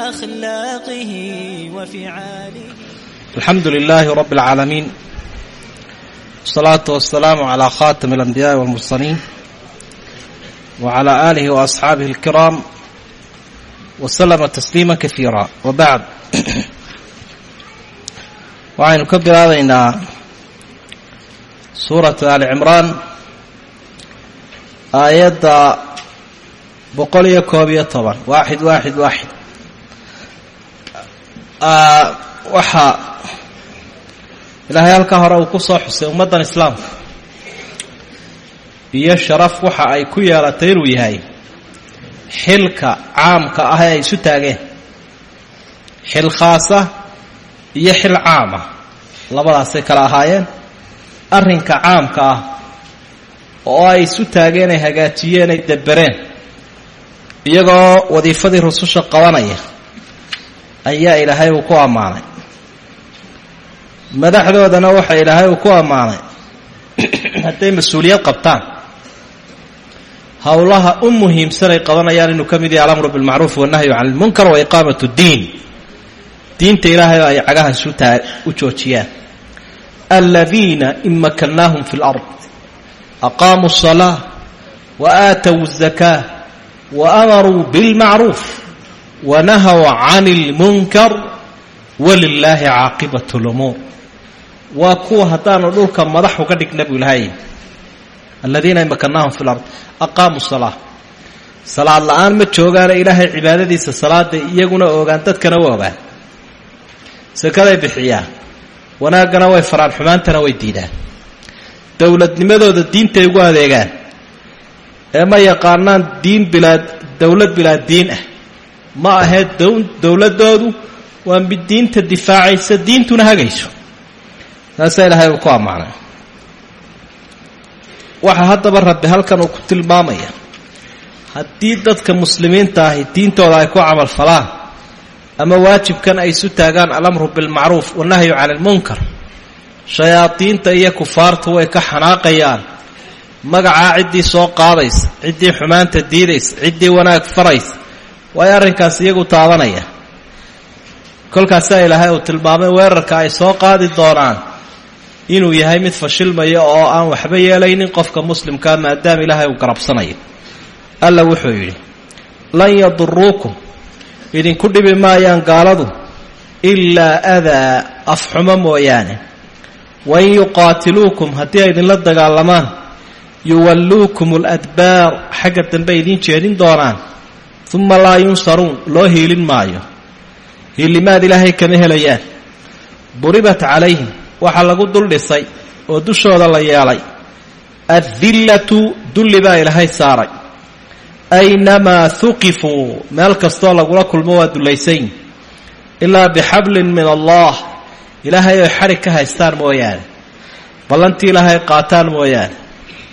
أخلاقه وفعاله الحمد لله رب العالمين والصلاة والسلام على خاتم الأنبياء والمرسلين وعلى آله وأصحابه الكرام وسلم تسليما كثيرا وبعد waxaynu ka bilaabaynaa suuratu ali cimraan aayadda boqol iyo koob iyo toban waaxid waaxid waaxid waxaa ilaahay halkaa hore uu ku soo xusay ummaddan islaamka iyo sharaf waxa ay ku yeelatay inuu yahay xilka caamka ah ee ay isu taageen. Xil khaasa iyo xil caama. Labadaasay kala ahaayeen. Arrinka caamka ah oo ay isu taageen ay hagaajiyeen ay dabereen iyagoo wadiifadii rususha qabanaya ayaa ilaahay uu ku ammaanay. Madaxdoodana waxa ilaahay uu ku ammaanay. Hadday mas'uuliyad qabtaan howlaha u muhiimsanay qabanayaan inuu ka mid yahay alamru bilmacruuf walnahyu can lmunkar wa iqaamat ddiin diinta ilaahay oo ay cagahaas u joojiyaan. Aladiina in makannaahum fi lard aqaamuu asalaa wa aatow azakaa wa amaruu bilmacruuf wanahaw can اlmunkar walilaahi caaqibat اlumuur waa kuwa haddaanu dhulka madax uga dhigna buu ilahay aladiina in makannaahum fi lard aqaamuu salaa salaad la'aan ma joogaana ilaahay cibaadadiisa salaada iyaguna ogaan dadkana u ogaan sakaday bixiyaan wanaaggana way faraan xumaantana way diidaan dowladnimadooda diintay ugu adeegaan ee ma yaqaanaan diin bilaa dowlad bilaa diin ah ma ahayd dowladdoodu waa mid diinta difaacaysa diintuna hagayso. Taasaa ilaahay uu ku ammaanay. Waxaa haddaba rabbi halkan uu ku tilmaamaya haddii dadka muslimiinta ahi diintooda ay ku camal falaan ama waajibkan ay isu taagaan alamru bilmacruuf wannahyu cani ilmunkar shayaadiinta iyo kufaartu way ka xanaaqayaan magacaa ciddii soo qaadaysa ciddii xumaanta diidaysa ciddii wanaag faraysa waayo arrinkaas iyagu taabanaya? Kolkaasaa ilaahay uu tilmaamay weerarka ay soo qaadi doonaan inuu yahay mid fashilmaya oo aan waxba yeelaynin qofka muslimkaa maadaama ilaahay uu garabsanayo alla wuxuu yidhi lan yaduruukum idinku dhibi maayaan gaaladu ilaa adaa afxumo mooyaane. Wain yuqaatiluukum haddii ay idinla dagaalamaan yuwalluukum aladbaar xagga dambe idiin jeedin doonaan uma laa yunsaruun loo hiilin maayo hiilimaad ilaahay kama helayaan buribat calayhim waxaa lagu dul dhisay oo dushooda la yeelay addillatu dulli baa ilaahay saaray aynamaa huqifuu meel kastoo lagula kulmo waa dullaysayn ilaa bixablin min allah ilaahay oy xadhig ka haystaan mooyaane ballantii ilaahay qaataan mooyaane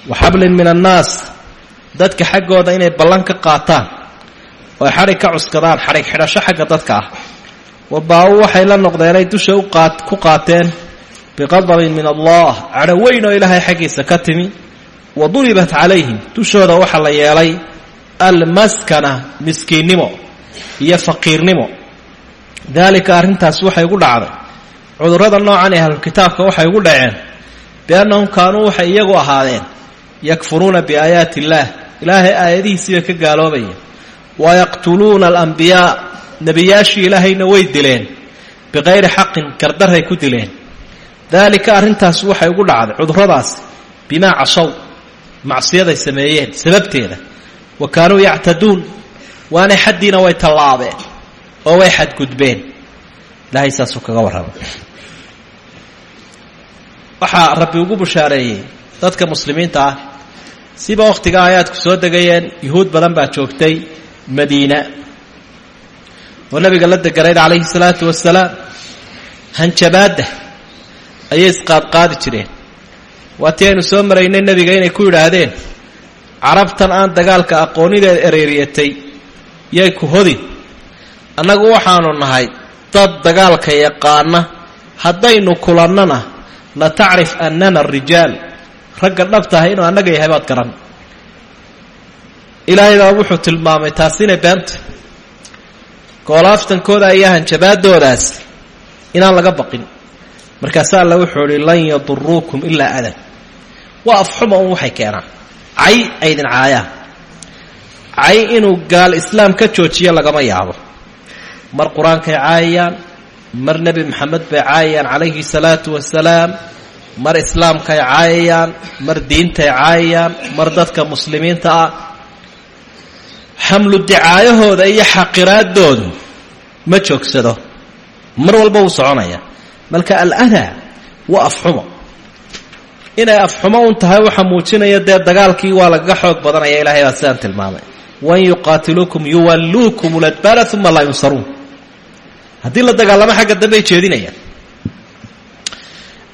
wa xablin min annaas dadka xaggooda inay ballan ka qaataan ooy xadhig ka cuskadaan xadhig xidhasho xagga dadka ah. Wabaa-u waxay la noqdeenay dusha ku qaateen. Biqadabin min allah cadho weyn oo ilaahay xaggiisa ka timi. Wa duribat calayhim dushooda waxaa la yeelay almaskana miskiinnimo iyo faqiirnimo. Daalika arrintaas waxay ugu dhacday. Cudurrada noocan ee ahlulkitaabka waxay ugu dhaceen. Biannahum kaanuu waxay iyagu ahaadeen yakfuruuna biaayaati illaah. Ilaahay aayadihiisiibay ka gaaloobayeen wa yaqtuluuna alambiyaa nebiyaashii ilaahayna way dileen biqayri xaqin gardaray ku dileen daalika arrintaas waxay ugu dhacday cudurradaas bimaa casow macsiyaday sameeyeen sababteeda wa kaanuu yactaduun waanay xaddiina way tallaabeen oo way xadgudbeen ilaahay saasuu kaga warramay waxaa rabbi ugu bushaareeyey dadka muslimiinta ah siba wakhtiga aayaadku soo degayeen yuhuud badan baa joogtay madiina oo nabiga la deganayd calayhi salaatu wasalaam hanjabaadda ayay isqaadqaadi jireen. Waatii aynu soo maraynay nebiga inay ku yidhaahdeen carabtan aan dagaalka aqoonideed ereeriyatay yay ku hodi. Annagu waxaanu nahay dad dagaalka yaqaana haddaynu kulannana la tacrif annana rijaal. Ragga dhabtahay inuu annaga yahay baad garan ilaahay baa wuxuu tilmaamay taas inay beenta goolaaftankooda iyo hanjabaadoodaas inaan laga baqin. Markaasaa alla wuxuu idhi lan yaduruukum ilaa adan. Waa afxuma un waxay keenaan. Cay aydin caayaan cay inuu gaal islaam ka joojiyo lagama yaabo. Mar qur'aankay caayayaan mar nebi maxamed bay caayayaan calayhi salaatu wasalaam mar islaamkay caayayaan mar diintay caayayaan mar dadka muslimiinta ah xamlu dicaayahooda iyo xaqiraadoodu ma joogsado. Mar walba wuu soconaya. Marka aladaa waa afxumo. Inay afxumo un tahay waxaa muujinaya dee dagaalkii waa lagaga xoog badanaya ilahay baa sidaan tilmaamay. Wan yuqaatiluukum yuwalluukum ladbaara uma laa yunsaruun. Haddii la dagaalamo xagga dambey jeedinayaan.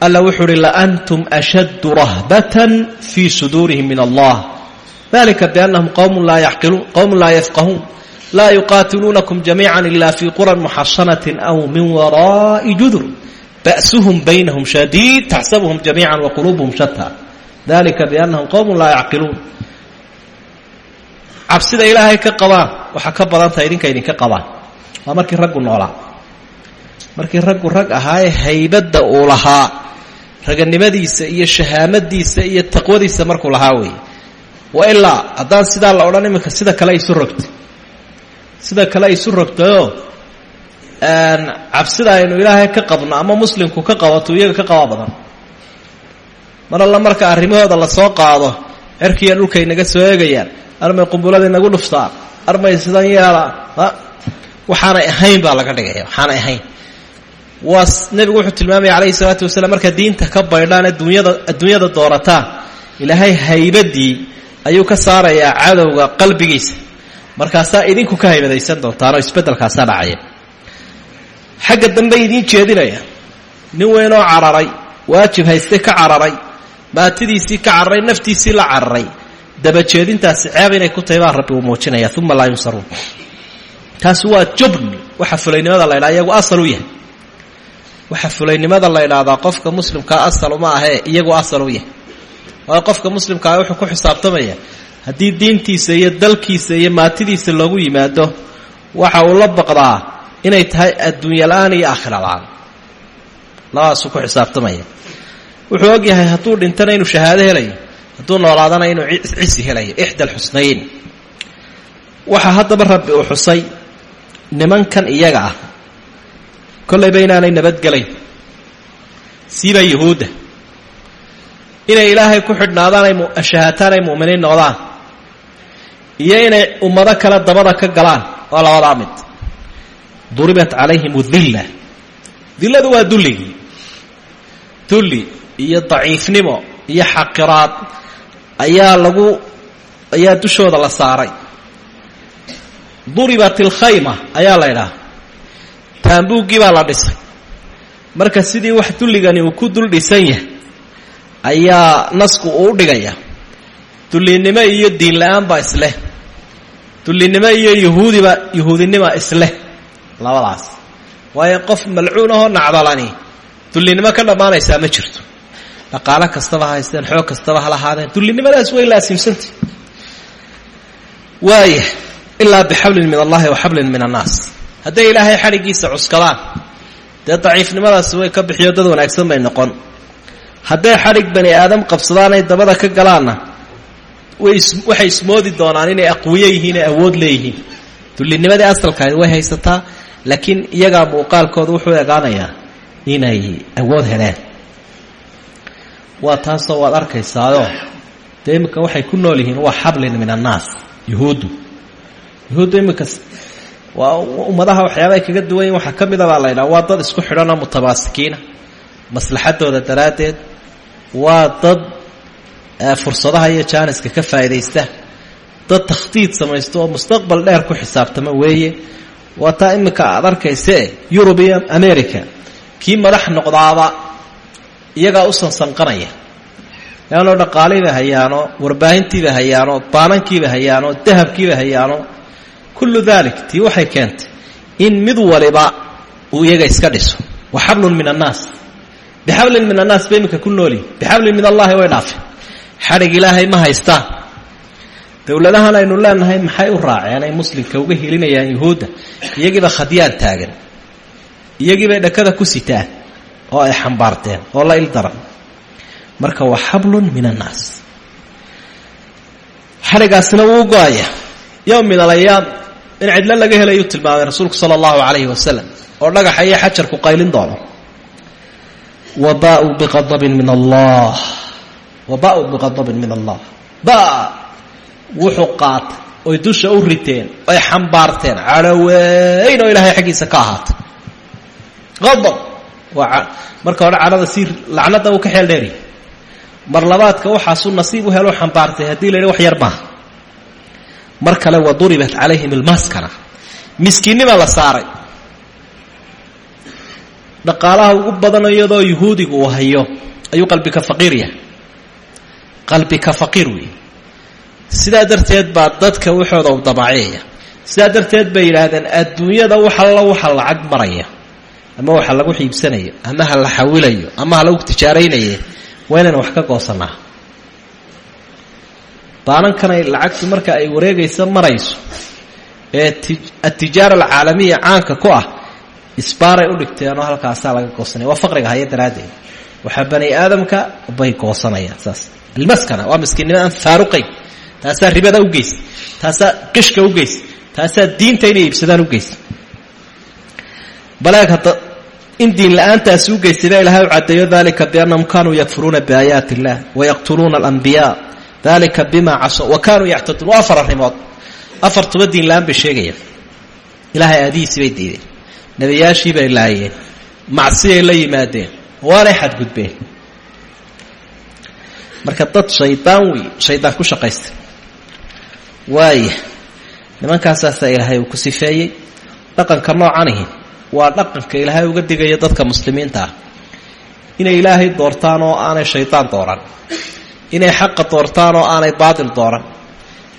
Alla wuxuu uhi laantum ashaddu rahbatan fii suduurihim min allah dalika biannahum qowmun laa yaqiluun qowmun laa yafqahuun laa yuqaatiluunakum jamiica ila fii quran muxasanatin aw min waraa'i judur ba'suhum baynahum shadiid taxsabuhum jamiica waquluubuhum shata dalika biannahum qowmun laa yacqiluun cabsida ilaahay ka qabaan waxaa ka badantaha idinka idinka qabaan waa markii raggu noolaa markii raggu rag ahaayee haybadda uu lahaa raganimadiisa iyo shahaamadiisa iyo taqwadiisa markuu lahaa weeye wa ilaa haddaan sidaa la odhan iminka sida kale isu rogtay. Sida kale isu rogtayoo cabsida aynu ilaahay ka qabno ama muslimku ka qabato iyaga ka qaba badan. Mar alla marka arrimahooda la soo qaado cerkiiyo dhulkay naga soo eegayaan armay qumbulada inagu dhuftaan armay sidan yeelaa waxaanay ahayn baa laga dhigaya waxaanay ahayn. Waa nebigu wuxuu tilmaamaya calayhi salaatu wasalaam markaa diinta ka baydhaan adduunyada adduunyada doorataan ilaahay haybadii ayuu ka saarayaa cadowga qalbigiisa. Markaasaa idinku ka haybadaysan doontaanoo isbeddelkaasaa dhacaya. Xagga dambe idiin jeedinaya. Nin weynoo cararay waajib haystay ka cararay baatidiisii ka cararay naftiisii la cararay. Dabajeedintaasi ceeb inay ku tahay baa rabbi uu muujinaya uma laa yunsaruun. Taasi waa jubn waxa fulaynimada la ydhaha iyagu asal u yahay. Waxa fulaynimada la ydhaahdaa qofka muslimkaa asal uma ahee iyagu asal u yahay waayo qofka muslimkaa wuxuu ku xisaabtamaya. Haddii diintiisa iyo dalkiisa iyo maatidiisa loogu yimaado waxa uu la baqdaa inay tahay adduunya la'aan iyo aakhira la'aan. Labadaasuu ku xisaabtamaya. Wuxuu og yahay hadduu dhintana inuu shahaado helayo hadduu noolaadana inuu cisi helayo ixda alxusnayn waxaa haddaba rabbi uu xusay nimankan iyaga ah. Kollayba inaanay nabadgelayn siibaa yuhuudda inay ilaahay ku xidhnaadaan ay shahaataan ay mu'miniin noqdaan. Iyo inay ummado kale dabada ka galaan waa labadaa mid. Duribat calayhim dilla dilladu waa dulligii dulli iyo daciifnimo iyo xaqiraad ayaa lagu ayaa dushooda la saaray. Duribat alkhayma ayaa la ydhaha taambuuggii baa la dhisay. Marka sidii wax dulligani uu ku dul dhisan yahay ayaa nasku uu dhigaya. Dullinimo iyo diin la'aan baa isleh. Dullinimo iyo yahuudiba yahuudinima isleh labadaas. Waayo qof malcuun ahoo nacdalani dullinimo ka dhammaanaysaa ma jirto. Dhaqaalo kastaba ha haysteen xoog kastaba ha lahaadeen dullinimadaas way laasimsantay waaya ilaa bixablin min allahi wa xablin min annaas. Hadday ilaahay xadhiggiisa cuskadaan dee daciifnimadaasi way ka bixiyo dad wanaagsan bay noqon hadday xadhig bani aadam qabsadaan ay dabada ka galaanna waxay ismoodi doonaan inay aqwiyo yihiin ee awood leeyihiin. Dullinimadii asalkaadi way haysataa laakiin iyagaa muuqaalkooda wuxuu egaanayaa inay awood heleen. Waa taasoo waad arkaysaayoo dee iminka waxay ku nool yihiin waa xablin min annaas yuhuuddu. Yuhuuddu waa ummadaha waxyaaba ay kaga duwan yihiin waxaa ka mida baa la ydhaha waa dad isku xidhanoo mutabaasikiina maslaxadooda daraaddeed waa dad fursadaha iyo jaaniska ka faa'iidaysta dad takhtiid samaysto oo mustaqbal dheer ku xisaabtama weeye. Waa taa iminka aad arkaysee yurub america kii madax noqdaaba iyagaa u sansanqanaya. Leanoo dhaqaaliiba hayaano warbaahintiiba hayaano baanankiiba hayaano dahabkiiba hayaano kullu dalik tii waxay keentay in mid waliba uu iyaga iska dhiso. Wa xablun min annaas bixablin min annaas ba iminka ku noolyihin bixablin min allahi way dhaafeen xadhig ilaahay ma haystaan dowladahan aynu leenahay maxay u raaceen ay muslimka uga helinayaan yuhuudda iyagiiba khadyaan taagan iyagiibay dhakada ku sitaan oo ay xambaarteen oo la ildaran marka waa xablun min annaas xadhigaasina wuu go'aya yowm min alayaam in cidlo laga helayuu tilmaamay rasuulku sala allahu calayhi wasalam oo dhagaxa iyo xajarku qaylin doono wa baa-uu biqadabin min allah wa baa-uu biqadabin min allah ba wuxuu qaatay oy dusha u riteen oy xambaarteen cadhoweyn oo ilaahay xaggiisa ka ahaatay qadab waa marka hore cadhada sii lacnada uu ka xeel dheeriy mar labaadka waxaasuu nasiib u helo xambaartay haddii la yidhi wax yar maaha mar kale wa duribat calayhim ilmaskana miskiinnima la saaray dhaqaalaha ugu badan iyadoo yuhuudigu uu hayo ayuu qalbika faqiir yahay. Qalbika faqiir weeye sidaa darteed baa dadka waxooda u damaaciyaya sidaa darteed bay yidhaahdeen adduunyada wax alla waxa lacag maraya ama waxa lagu xiibsanayo ama ha la xawilayo ama ha lagu tijaaraynaye waa inayna wax ka goosanaa. Baanankanay lacagtu marka ay wareegaysa marayso ee atijaara alcaalamiya caanka ku ah isbaaray u dhigteenoo halkaasaa laga goosanaya waa faqriga haya daraaddeed. Waxaa bani aadamka bay goosanayaan saas. Almaskana waa miskiinnimo aan faaruqayn. Taasaa ribada u geysa taasaa qishka u geysa taasaa diinta inay iibsadaan u geysa baleeg hadda in diin la'aantaasi u geystada ilahay u caddeeyo dalika biannahum kanuu yakfuruuna biaayaati illah wayaqtuluuna alambiyaa dalika bima caso wa kanuu yactaduun. Waa afar arrimood. Diin la'aan bay ilaahay aadihiisii bay diideen nebiyaashii bay laayeen. Macsiyay la yimaadeen. Waanay xadgudbeen. Marka dad shaydaan wey shaydaan ku shaqaystay. Waaya nimankaasaasa ilaahay uu ku sifeeyey dhaqanka noocanihi waa dhaqanka ilaahay uga digaya dadka muslimiinta. Inay ilaahay doortaan oo aanay shaydaan dooran. Inay xaqa doortaan oo aanay baatil dooran.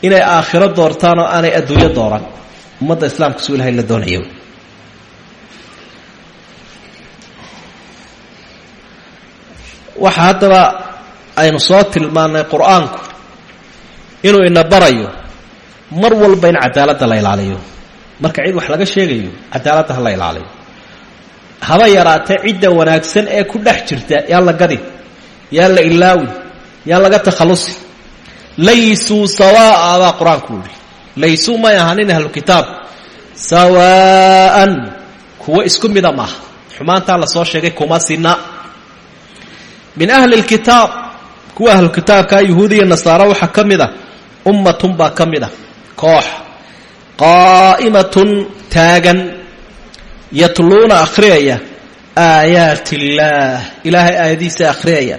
Inay aakhiro doortaan oo aanay adduunyo dooran. Ummadda islaamka suu ilahay la doonaya waxa haddaba aynu soo tilmaannay qur'aanku inuu ina barayo mar walba in cadaaladda la ilaaliyo. Marka cid wax laga sheegayo cadaaladda ha la ilaaliyo. Haba yaraatee cidda wanaagsan ee ku dhex jirta yaan la gadin yaan la ilaawin yaan laga takhallusin laysuu sawaa'a baa qur'aanku yihi laysuu may ahanin ahlu kitaab sawaa'an kuwo isku mida maaha. Xumaantaa la soo sheegay kuma sina min ahli lkitaab kuwa ahlu kitaabka yuhuud iyo nasaaro waxaa ka mid a ummatun baa ka mid a koox qaa'imatun taagan yatluuna akhriyaya aayaat illaah ilaahay aayadiisa akhriyaya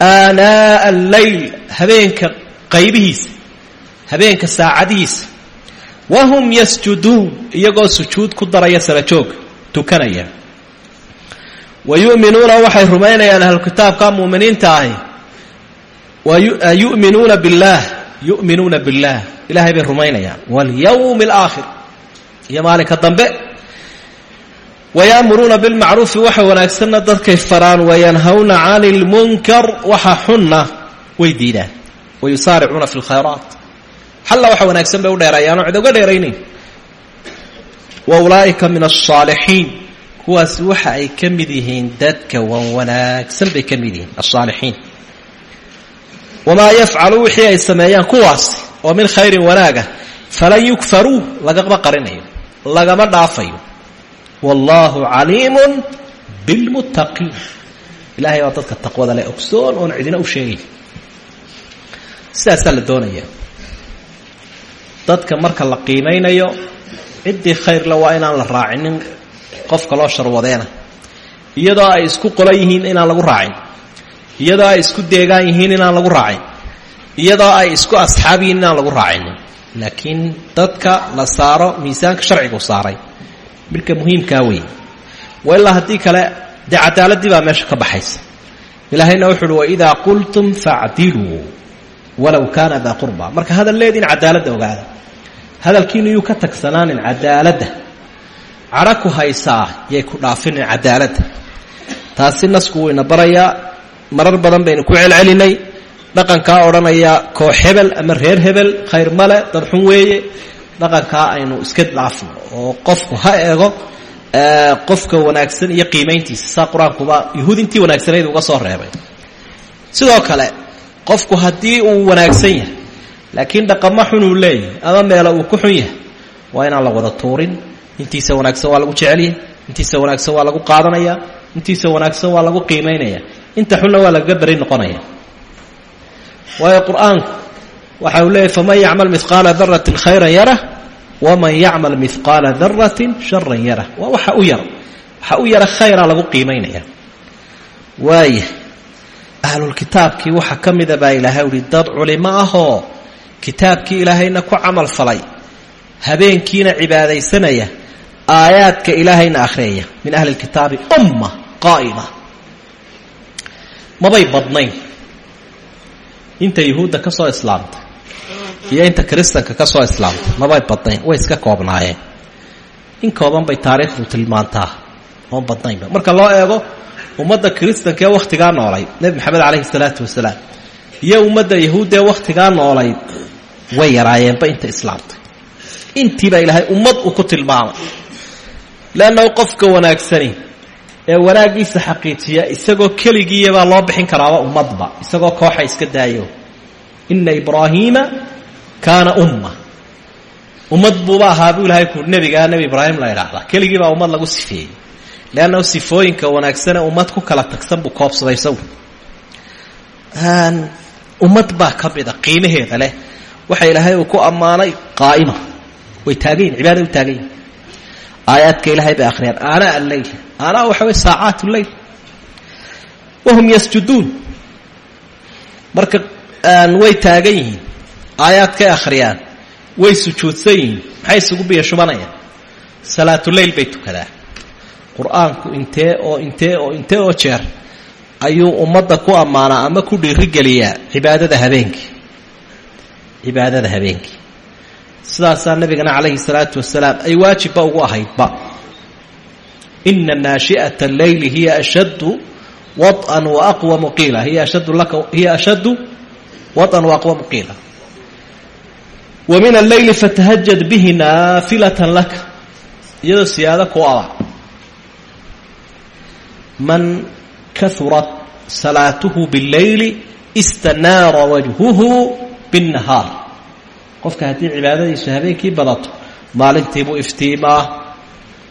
aanaa'a alleyl habeenka qaybihiisa habeenka saacadihiisa wahum yasjuduun iyagoo sujuud ku daraya sarajoog tukanaya wa yu'minuuna waxay rumaynayaan ahlu kitaabka muuminiinta ahi yu'minuuna billaah yu'minuuna billaah ilahay bay rumaynayaan walyawmi alaakhir iyo maalinka dambe waya'muruuna bilmacruufi waxa wanaagsanna dadkay faraan wayanhawna cani ilmunkar waxa xunna way diidaan wayusaaricuuna fi lkhayraat xalla waxa wanaagsan bay u dheerayaanoo cid uga dheeraynayn wa ulaa'ika min alsaalixiin kuwaasi waxa ay ka mid yihiin dadka wan wanaagsan bay ka mid yihiin alsaalixiin wamaa yafcalu wixii ay sameeyaan kuwaasi oo min khayrin wanaaga falan yukfaruu lagama qarinayo lagama dhaafayo. Wallaahu caliimun bilmuttaqiin ilahay waa dadka taqwada leh ogsoon oon cidina u sheegayn sidaasaa la doonaya dadka marka la qiimaynayo ciddii khayrle waa inaan la raacinin qofka loo sharwadeena. Iyadoo ay isku qolan yihiin inaan lagu raacin. Iyadoo ay isku deegaan yihiin inaan lagu raacin. Iyadoo ay isku asxaab inaan lagu raacinin laakiin dadka la saaro miisaanka sharcigu saaray. Midhka muhiimkaa weeye. Wa ilaa kale dee cadaaladii meesha ka baxaysa. Ilaahayna wuxu uhi waidaa qultum facdiluu walow kaana daa qurba marka hadal leediin cadaaladda ogaada. Hadalkiinu yuu ka tagsanaanin cadaaladda cadho ku haysaa yay ku dhaafinin cadaaladda taasi nasku wuu ina barayaa marar badan baynu ku celcelinay. Dhaqankaa odhanaya koox hebel ama reer hebel khayr male dad xun weeye. Dhaqankaa aynu iska dhaafno oo qofku ha eego qofka wanaagsan iyo qiimayntiisa. Saa qur'aankuba yuhuud intii wanaagsanayd uga soo reebay. Sidoo kale qofku haddii uu wanaagsan yahay laakiin dhaqamo xun uu leeyahay ama meelo uu ku xun yahay waa inaan la wada tuurin intiisa wanaagsan waa lagu jecelyahay intiisa wanaagsan waa lagu qaadanaya. Intiisa wanaagsan waa lagu qiimaynaya inta xunna waa lagaga beri noqonaya. Waayo qur'aanku waxa uu leeyahy faman yacmal mihqaala daratin khayran yarah waman yacmal mihqaala daratin sharan yarah. Waa waxa u yar. Waxa u yara khayra lagu qiimaynaya waaya ahlulkitaabkii waxaa ka mida baa ilaahay uhi dad culimo ahoo kitaabkii ilaahayna ku camal falay habeenkiina cibaadaysanaya aayaadka ilaahayna akhriyaya min ahli lkitaabi umma qaa'ima. Mabay badnayn. Inta yuhuudda ka soo islaamtay iyo inta kiristanka ka soo islaamtay mabay badnayn way iska koobnaayeen. In kooban bay taariikhdu tilmaantaa oon badnaynba. Marka loo eego ummadda kiristanka ee wakhtigaa noolayd nebi maxamed calayhi salaatu wasalaam iyo ummadda yahuudda ee wakhtigaa noolayd way yaraayeenba inta islaamtay intii baa ilaahay ummad uu ku tilmaamay leannahu qofka wanaagsani ee wanaaggiisa xaqiijiya isagoo keligiiyabaa loo bixin karaaba ummadba isagoo kooxa iska daayo inna ibraahiima kaana umma ummad buuba ahaa buu ku nebigaa nebi ibraahim la idhaahdaa keligii baa ummad lagu sifeeyey leannahu sifooyinka wanaagsane ummad ku kala tagsan buu koobsaday isagu ummad baa ka qiimaheeda leh waxa ilaahay uu ku ammaanay qaa'ima way taagan yihiin cibaada u taagan aayaadka ilaahay bay akhriyaan. Aanaa alleyl aanaa waxa wey saacaat leyl wahum yasjuduun. Marka way taagan yihiin aayaadkay akhriyaan way sujuudsan yihiin maxay isugu biyo shubanayaan? Salaatuleyl bay tukadaan qur'aanku intee oo intee oo intee oo jeer ayuu ummadda ku ammaanaa ama ku dhiirigeliyaa cibaadada habeenkii. Cibaadada habeenkii sidaasaa nabigana calayhi salaatu wasalaam ay waajibba ugu ahaydba. Ina naashi'ata alleyli hiya ashaddu waan waaqwamu qiila hiya ashaddu laka hiya ashaddu waan waaqwamu qiila wa min alleyli fatahajad bihi naafilatan laka. Iyadoo siyaado ku aba man kaurat salaatuhu bاlleyli istanaara wajhuhu bاnnahaar qofka haddii cibaadadiisu habeenkii badato maalintiibuu iftiimaa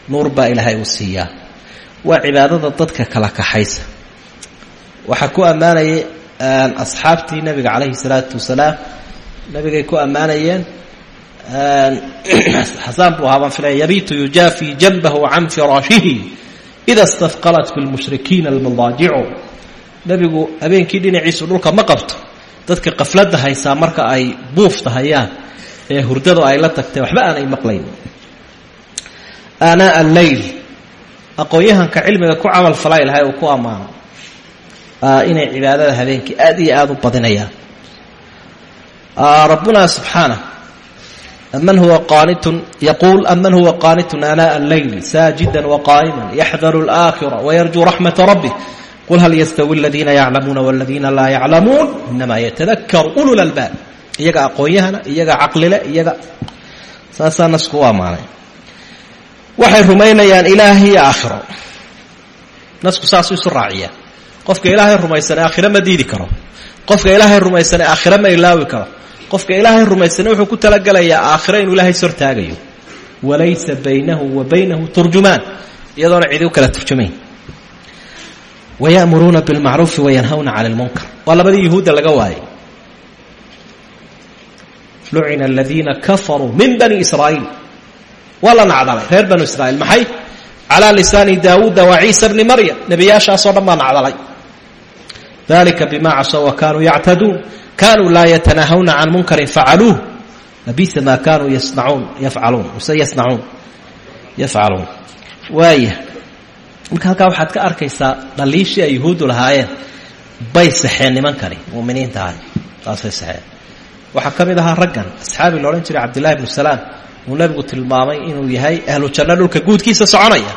nuur baa ilaahay uu siiyaa. Waa cibaadada dadka kala kaxaysa. Waxaa ku ammaanayay asxaabtii nebiga calayhi salaatu wasalaam nebigay ku ammaanayeen xasaan buu ahaa baan filaya yabiitu janbahu can firaashihi ida stafqalat bilmushrikiina almadaajicu nebigu habeenkii dhinaciisu dhulka ma qabto dadka qafladda haysaa marka ay buufta hayaan ee hurdadu ay la tagtay waxba aanay maqlayn. Aanaa alleyl aqoon-yahanka cilmiga ku camal falay lahay uu ku ammaano. Inay cibaadada habeenkii aad iyo aada u badinayaan. Rabbuna subxaanah aman huwa qaanitun? Yaquul aman huwa qaanitun? Aanaa alleyli saajida waqaa'ima yaxdaru alaakhira wayarjuu raxmata rabbih qul hal yastawi aladiina yaclamuuna waladiina laa yaclamuun inamaa yatadakaru ulul albaab iyaga aqoon-yahana iyaga caqlile iyaga saasaa nasku u ammaanay waxay rumaynayaan ilaah iyo aakhiro nasku saasuu isu raaciyaa qofka ilaahay rumaysane aakhiro ma diidi karo qofka ilaahay rumaysane aakhiro ma ilaawi karo qofka ilaahay rumaysane wuxuu ku talagelayaa aakhiro inuu ilaahay sortaagayo walaysa baynahu wa baynahu turjumaan iyadoona cidi u kala turjumayn wayamuruuna bilmacruufi wayanhawna cani lmunkar waa labadii yuhuudda laga waayay lucina aladiina kafaruu min bani israa'iil. Waa la nacdalay. Reer banu israiil maxay? Calaa lisaani daawuuda wa ciisa bni maryam. Nebiyaashaasoo dhan baa nacdalay. Dalika bima casow wa kaanuu yactaduun. Kaanuu laa yatanaahawna can munkarin facaluuh labisa maa kaanuu yasnacuun. Yafcaluun mise yasnacuun. Yafcaluun waaya marka halkaa waxaad ka arkaysaa dhaliishii ay yuhuuddu lahaayeen. Bay saxeen nimankani muminiinta ahay taasay saxeen. Waxaa ka mid ahaa raggan asxaabi la odhan jiray cabdillahi bnu salaam. Uu nebigu tilmaamay inuu yahay ahlu janno dhulka guudkiisa soconaya.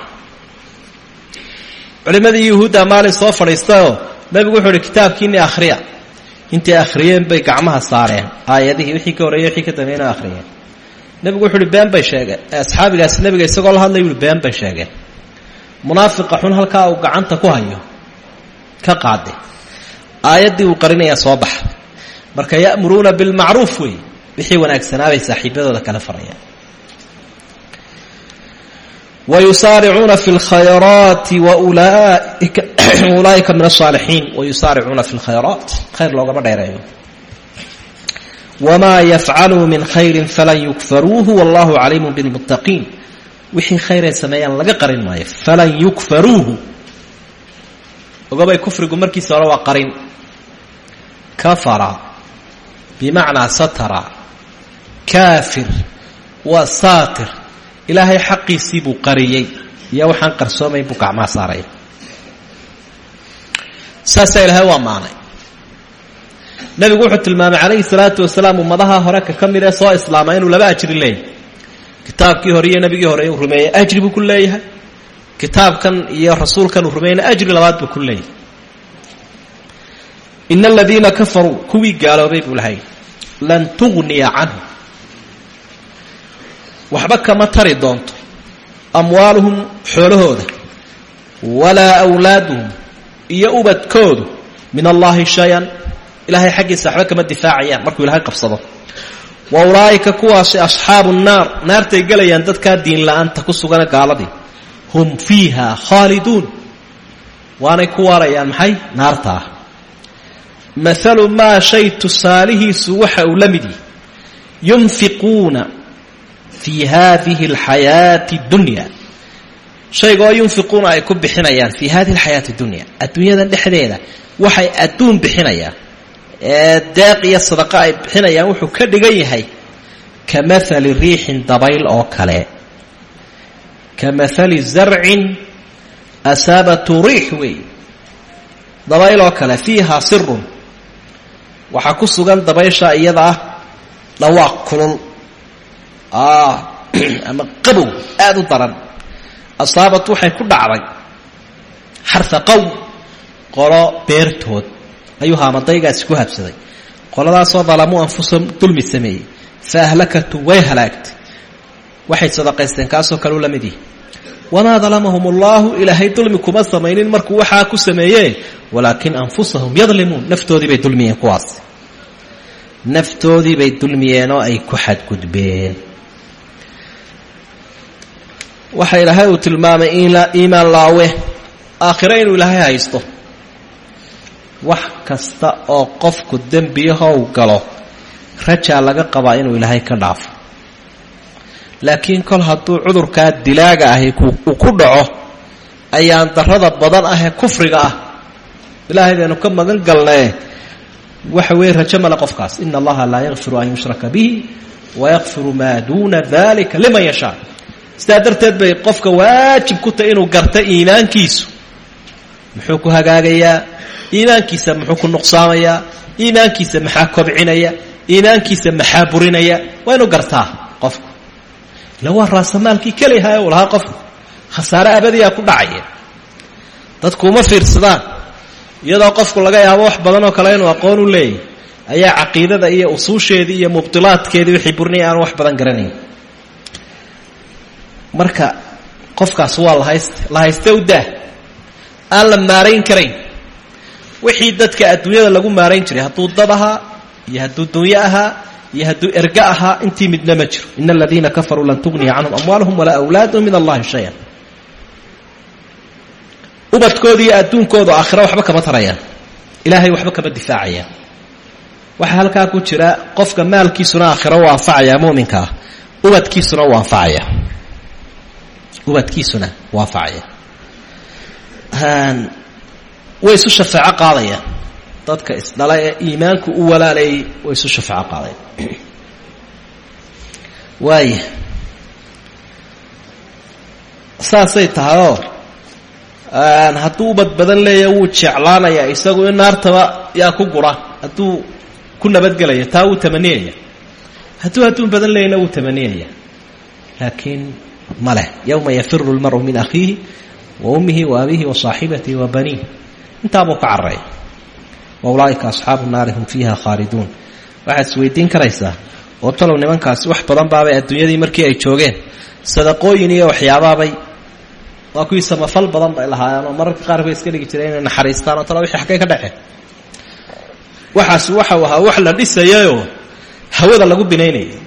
Culimmadii yuhuudda maalin soo fadhiistayoo nebigu wuxuu uhi kitaabkiinii akhriya. Intay akhriyeen bay gacmaha saareen. Aayadihii wixii ka horreeyey wixii ka dambeeyna akhriyeen. Nebigu wuxu uhi been bay sheegeen. Asxaabigaasi nebiga isagoo la hadlay uhi been bay sheegeen munaafiqa xun halkaa uu gacanta ku hayo ka qaade. Aayaddii uu qarinayaa soo baxa. Marka ya'muruuna bilmacruuf wey wixii wanaagsanaabay saaxiibadooda kala farayaan wayusaaricuuna fi lkhayraati waulaaika min asaalixiin wayusaaricuuna fi lkhayraat khayr loogama dheereeyo. Wamaa yafcaluu min khayrin falan yukfaruuhu wallahu caliimu bilmuttaqiin wixii khayray sameeyaan laga qarin maayo. Falan yukfaruuhu. Ogabay kufrigu markiisa hore waa qarin. Kafara. Bimacnaa satara. Kaafir. Waa saatir. Ilaahay xaqiisii buu qariyey. Iyo waxaan qarsoomayn buu gacmaha saaraya. Saasaa ilaahay waa maanay. Nebigu wuxuu tilmaamay calayhi salaatu wasalaam ummadaha hore ka ka soo islaama inuu laba ajri leeyahay kitaabkii hore iyo nebigii hore uu rumeeyey ajri buu ku leeyahay. Kitaabkan iyo rasuulkan uu rumeeyeyna ajri labaad buu ku leeyahay. Ina aladiina kafaruu kuwii gaaloobay buu lahay lan tugniya canhu. Waxba kama tari doonto amwaaluhum xoolahooda walaa awlaaduhum iyo ubadkoodu min allaahi shay-an. Ilaahay xaggiisa waxba kama difaacayaan markuu ilaahay qabsado wa ulaa'ika kuwaasi asxaabu nnaar naartay gelayaan dadkaa diin la'aanta ku sugana gaaladii. Hum fiiha khaaliduun. Waanay ku waarayaan maxay? Naarta ah maalu maa shay tusaalihiisu waxa uu la mid yihi yunfiquuna fii haadihi alxayaati dunya. Shayga yunfiquuna ay ku bixinayaan fii hadihi alxayaati dunya. Adduunyadan dhexdeeda waxay adduun bixinayaan deeq iyo sadaqa ay bixinayaan wuxuu ka dhigan yahay ka maali riixin dabayl oo kale. Ka maali zarcin asaabatu riix weey dabayl oo kale fiiha sirun waxaa ku sugan dabaysha iyada ah dhawaaq kulul. Ama qabow aada u daran. Asaabat waxay ku dhacday xarha qowm qolo beertood ayuu haamadaygaasi ku habsaday. Qoladaasoo dalamuu anfusahum dulmi sameeyey. Fa ahlakatu way halaagtay. Waxay sadaqaysteen kaasoo kaleu la mid yihi wamaa dalamahum allaahu ilaahay dulmi kuma samaynin markuu waxaa ku sameeyee walaakin anfusahum yadlimuun naftoodii bay dulmiyeen kuwaas. Naftoodii bay dulmiyeen oo ay ku xadgudbeen. Waxa ilaahay uu tilmaamay iimaan laawe aakhiro inuu ilaahay haysto wax kasta oo qofku dembiyahow galo rajaa laga qabaa inuu ilaahay ka dhaafo. Laakiin kol hadduu cudurkaa dilaaga ahi uu ku dhaco ayaan darrada badan ah ee kufriga ah. Ilaahay baynu ka magan galnee waxa weeye rajo male qofkaas. Ina allaha laa yakfiru an yushraka bihi wayakfiru maa duuna dalika liman yashaa. Sidaa darteed bay qofka waajib ku tahay inuu garta iimaankiisu muxuu ku hagaagayaa? Iimaankiisa muxuu ku nuqsaamayaa iimaankiisa maxaa kobcinaya? Iimaankiisa maxaa burinaya? Waa inuu gartaa qofku. Ila waa raasamaalkii keliyaha uu lahaa qofku. Khasaare abadiyaa ku dhacaya. Dadku uma fiirsadaan. Iyadoo qofku laga yaabo wax badan oo kale inuu aqoon u leeyahy ayaa caqiidada iyo usuusheedii iyo mubdilaadkeedii wixii burinaya aanu wax badan garanayn. Marka qofkaas waa lahayste lahayste u daah aan la maarayn karayn. Wixii dadka adduunyada lagu maarayn jiray hadduu dad ahaa iyo hadduu dunyo ahaa iyo hadduu erge ahaa intii midna ma jiro. Ina aladiina kafaruu lan tugniya canhum amwaaluhum walaa awlaaduhum min allahi shayan. Ubadkooda iyo adduunkooda aakhira waxba kama tarayaan. Ilaahay waxba kama difaacayaan. Waxaa halkaa ku jira qofka maalkiisuna aakhiro u muminka ah. Ubadkiisuna u ubadkiisuna u way isu shafeeco qaadayaan. Dadka isdhala ee iimaanku u walaalayay way isu shafeeco qaadayaan. Waaya saasay tahayoo hadduu ubad badan leeya wuu jeclaanayaa. Isagu in naartaba yaa ku gura. Hadduu ku nabadgelaya taa wuu tamaniyaya hadduu adduun badan leeyana wuu tamaniyaya laakiin ma leh. Yowma yafiru lmaru min akhiihi wa ummihi wa abiihi wa saaxibatihi wa baniih intaabuu ka cararaya wa ulaa'ika asxaabu naari hum fiiha khaaliduun waxaad isweydiin karaysaa oo talow nimankaasi wax badan baabay adduunyadii markii ay joogeen sadaqooyin iyo waxyaabaabay waa kuwii samafal badan bay lahaayeen oo mararka qaar bay iska dhigi jireen inay naxariistaan oo talo wixii xaggay ka dhaceen waxaasi waxau ahaa wax la dhisayayoo hawada lagu binaynayay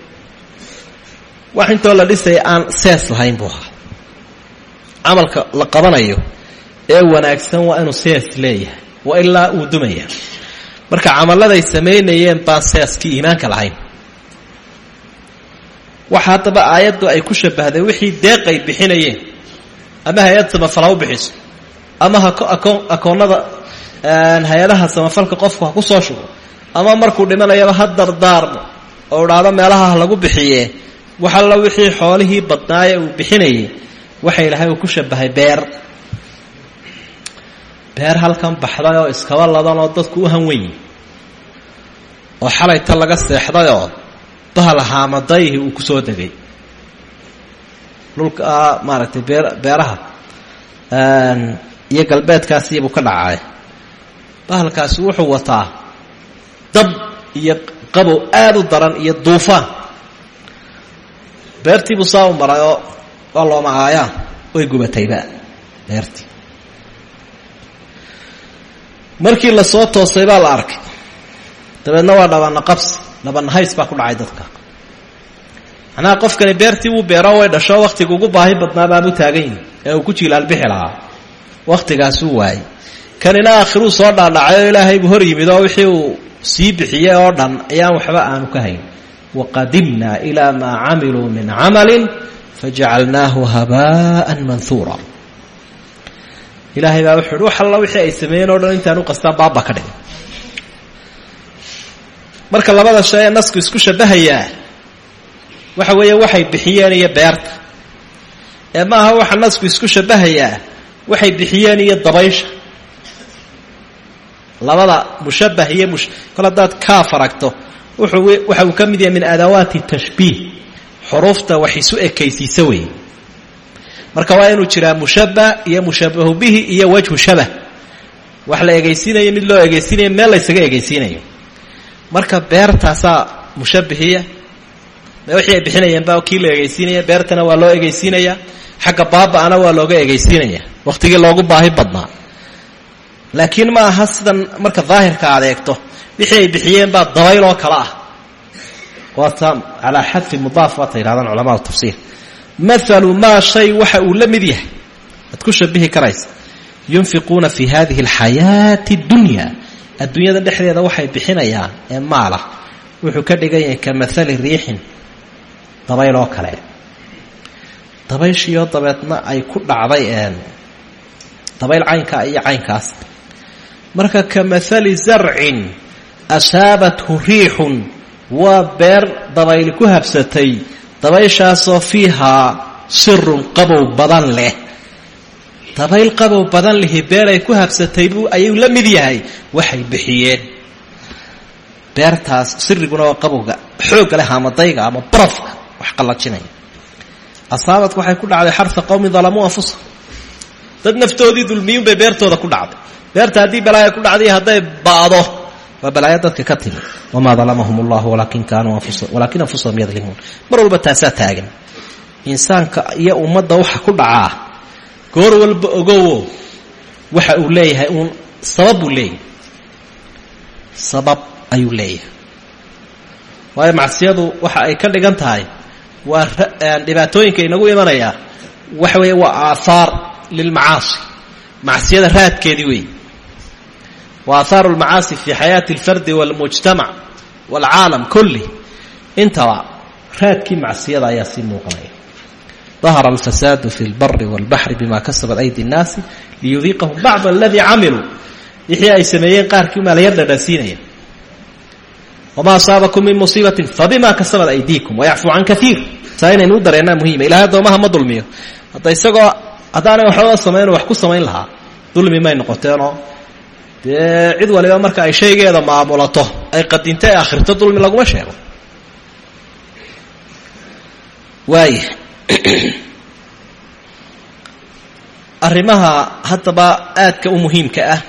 wax la dhisaya aan lahayn camalka la qabanayo ee wanaagsan waa inuu sees leeyahay wa ilaa uu dumaya. Marka camalladay samaynayeen baan seeskii iimaanka lahayn. Waxa haddaba aayaddu ay ku shabahday wixii deeqay bixinayeen. Ama hay'ad samafal ha u bixiso. Ama ha akoonnada hay'adaha samafalka qofku ha ku soo shugo ama markuu dhimanayaba ha dardaarmo oo idhaado meelaha ha lagu bixiye wax alla wixii xoolihii badnaaye uu bixinayay waxa ilaahay uu ku shabahay beer. Beer halkan baxday oo iskaba ladan oo dadku u hanwen yihi oo xalayta laga seexdayoo bahal haamadayhi uu ku soo degay. Dhulka maaragtay bee beeraha iyo galbeedkaasiibuu ka dhacay. Bahalkaasi wuxuu wataa dab iyo qabow aada u daran iyo duufaan. Beertiibuu saa u maray oo waa looma aayaan way gubatayba beertii markii la soo toosay baa la arkay. Dabeedna waa dhabana qabsi dhabanahays baa ku dhacay dadka. Macnaha qofkani beertii wuu beero way dhasho wakhtiga ugu baahi badnaa baabuu taagan yihi ee uu ku jiilaalbixi lahaa. Wakhtigaasuu waayey kanina aakhiruu soo dhaadhacay oo ilaahay buu hor yimid oo wixii uu sii bixiyey oo dhan ayaan waxba aanu ka hayn. Waqadimnaa ilaa maa camiluu min camalin fajacalnaahu habaa'an manhuura ilaahay baa wuxu uhi wax alla wixii ay sameeyeen o dhan intaan u qastaan baaba ka dhigay marka labada shay ee nasku isku shabahayaa waxa weeye waxay bixiyeen iyo beerta ee ma aha waxa nasku isku shabahayaa waxay bixiyeen iyo dabaysha labada mushabah iyo mush kol haddaad kaa faragto wuxuu waxa uu ka mid yahay min adawaati tashbiih xuruufta wax isu ekaysiisa weeye. Marka waa inuu jiraa mushabah iyo mushabahu bihi iyo wajhu shabah. Wax la egaysiinayo mid loo egaysiinayo meel la ysaga egaysiinayo. Marka beertaasaa mushabihiya wixii ay bixinayeen baa kii la egaysiinaya beertana waa loo egaysiinaya xagga baaba-ana waa looga egaysiinaya. Wakhtigii loogu baahi badnaa. Laakiin ma aha sidan marka daahirka aad eegto wixii ay bixiyeen baa dabayl oo kale ah waata calaa xadfi mudaaf waata yidhahdaan culamaau tafsiir. Maalu maa shay waxa uu la mid yahay. Aad ku shabihi karaysa yunfiquuna fi hadihi alxayaati اdunya adduunyada dhexdeeda waxay bixinayaan ee maalah wuxuu ka dhigan yahay ka maali riixin. Dabayl kale. Dabayshiioo dabeedna ay ku dhacday dabayl caynkaa iyo caynkaas. Marka ka maali zarcin asaabathu waa beer dabayli ku habsatay. Dabayshaasoo fiihaa sirun qabow badan leh. Dabayl qabow badan lihi beer ay ku habsatay buu ayuu la mid yahay. Waxay bixiyeen. Beertaas siriguna waa qabowga. Xoogga leh hamadayga ama barafka wax qallajinaya asaabadku waxay ku dhacday xarfa qowmin dalamuu anfusahum. Dad naftoodii dulmiyuunbay beertooda ku dhacday. Beerta haddii balaaya ku dhacday hadday ba'do waa balaayo dadka ka timi. Wamaa dalamahum allahu walaakin kaanuu walaakin anfusahum yadlimuun mar walba taasaa taagan. Insaanka iyo ummadda waxa ku dhacaa. Goor walba ogowo waxa uu leeyahay uun sabab buu leeyahay. Sabab ayuu leeyahay. Waayo macsiyadu waxa ay ka dhigan tahay waa dhibaatooyinka inagu imanayaa waxa weeye waa aathaar lilmacaasi macsiyada raadkeedii weey wa aahaaru lmacaasi fi xayaati alfardi walmujtamac waalcaalam kulli. Intaba raadkii macsiyada ayaa sii muuqanaya. Dahara alfasaadu fi lbari walbaxri bima kasabat aydi nnaasi liyudiiqahum bacda aladii camiluu wixii ay sameeyeen qaarkii umaa layar dhadhansiinaya wamaa asaabakum min musiibatin fabima kasabat aydiikum wayacfuu can kaiir saa inaynu u dareennaa muhiima ilahay addoomaha ma dulmiyo. Hadda isagoo haddaanay waxbaba samayn wax ku samayn lahaa dulmi may noqoteenoo cid waliba marka ay shaygeeda maamulato ay qadinto ee akhirto dulmi laguma sheego. Waaya arrimaha haddaba aadka u muhiimka ah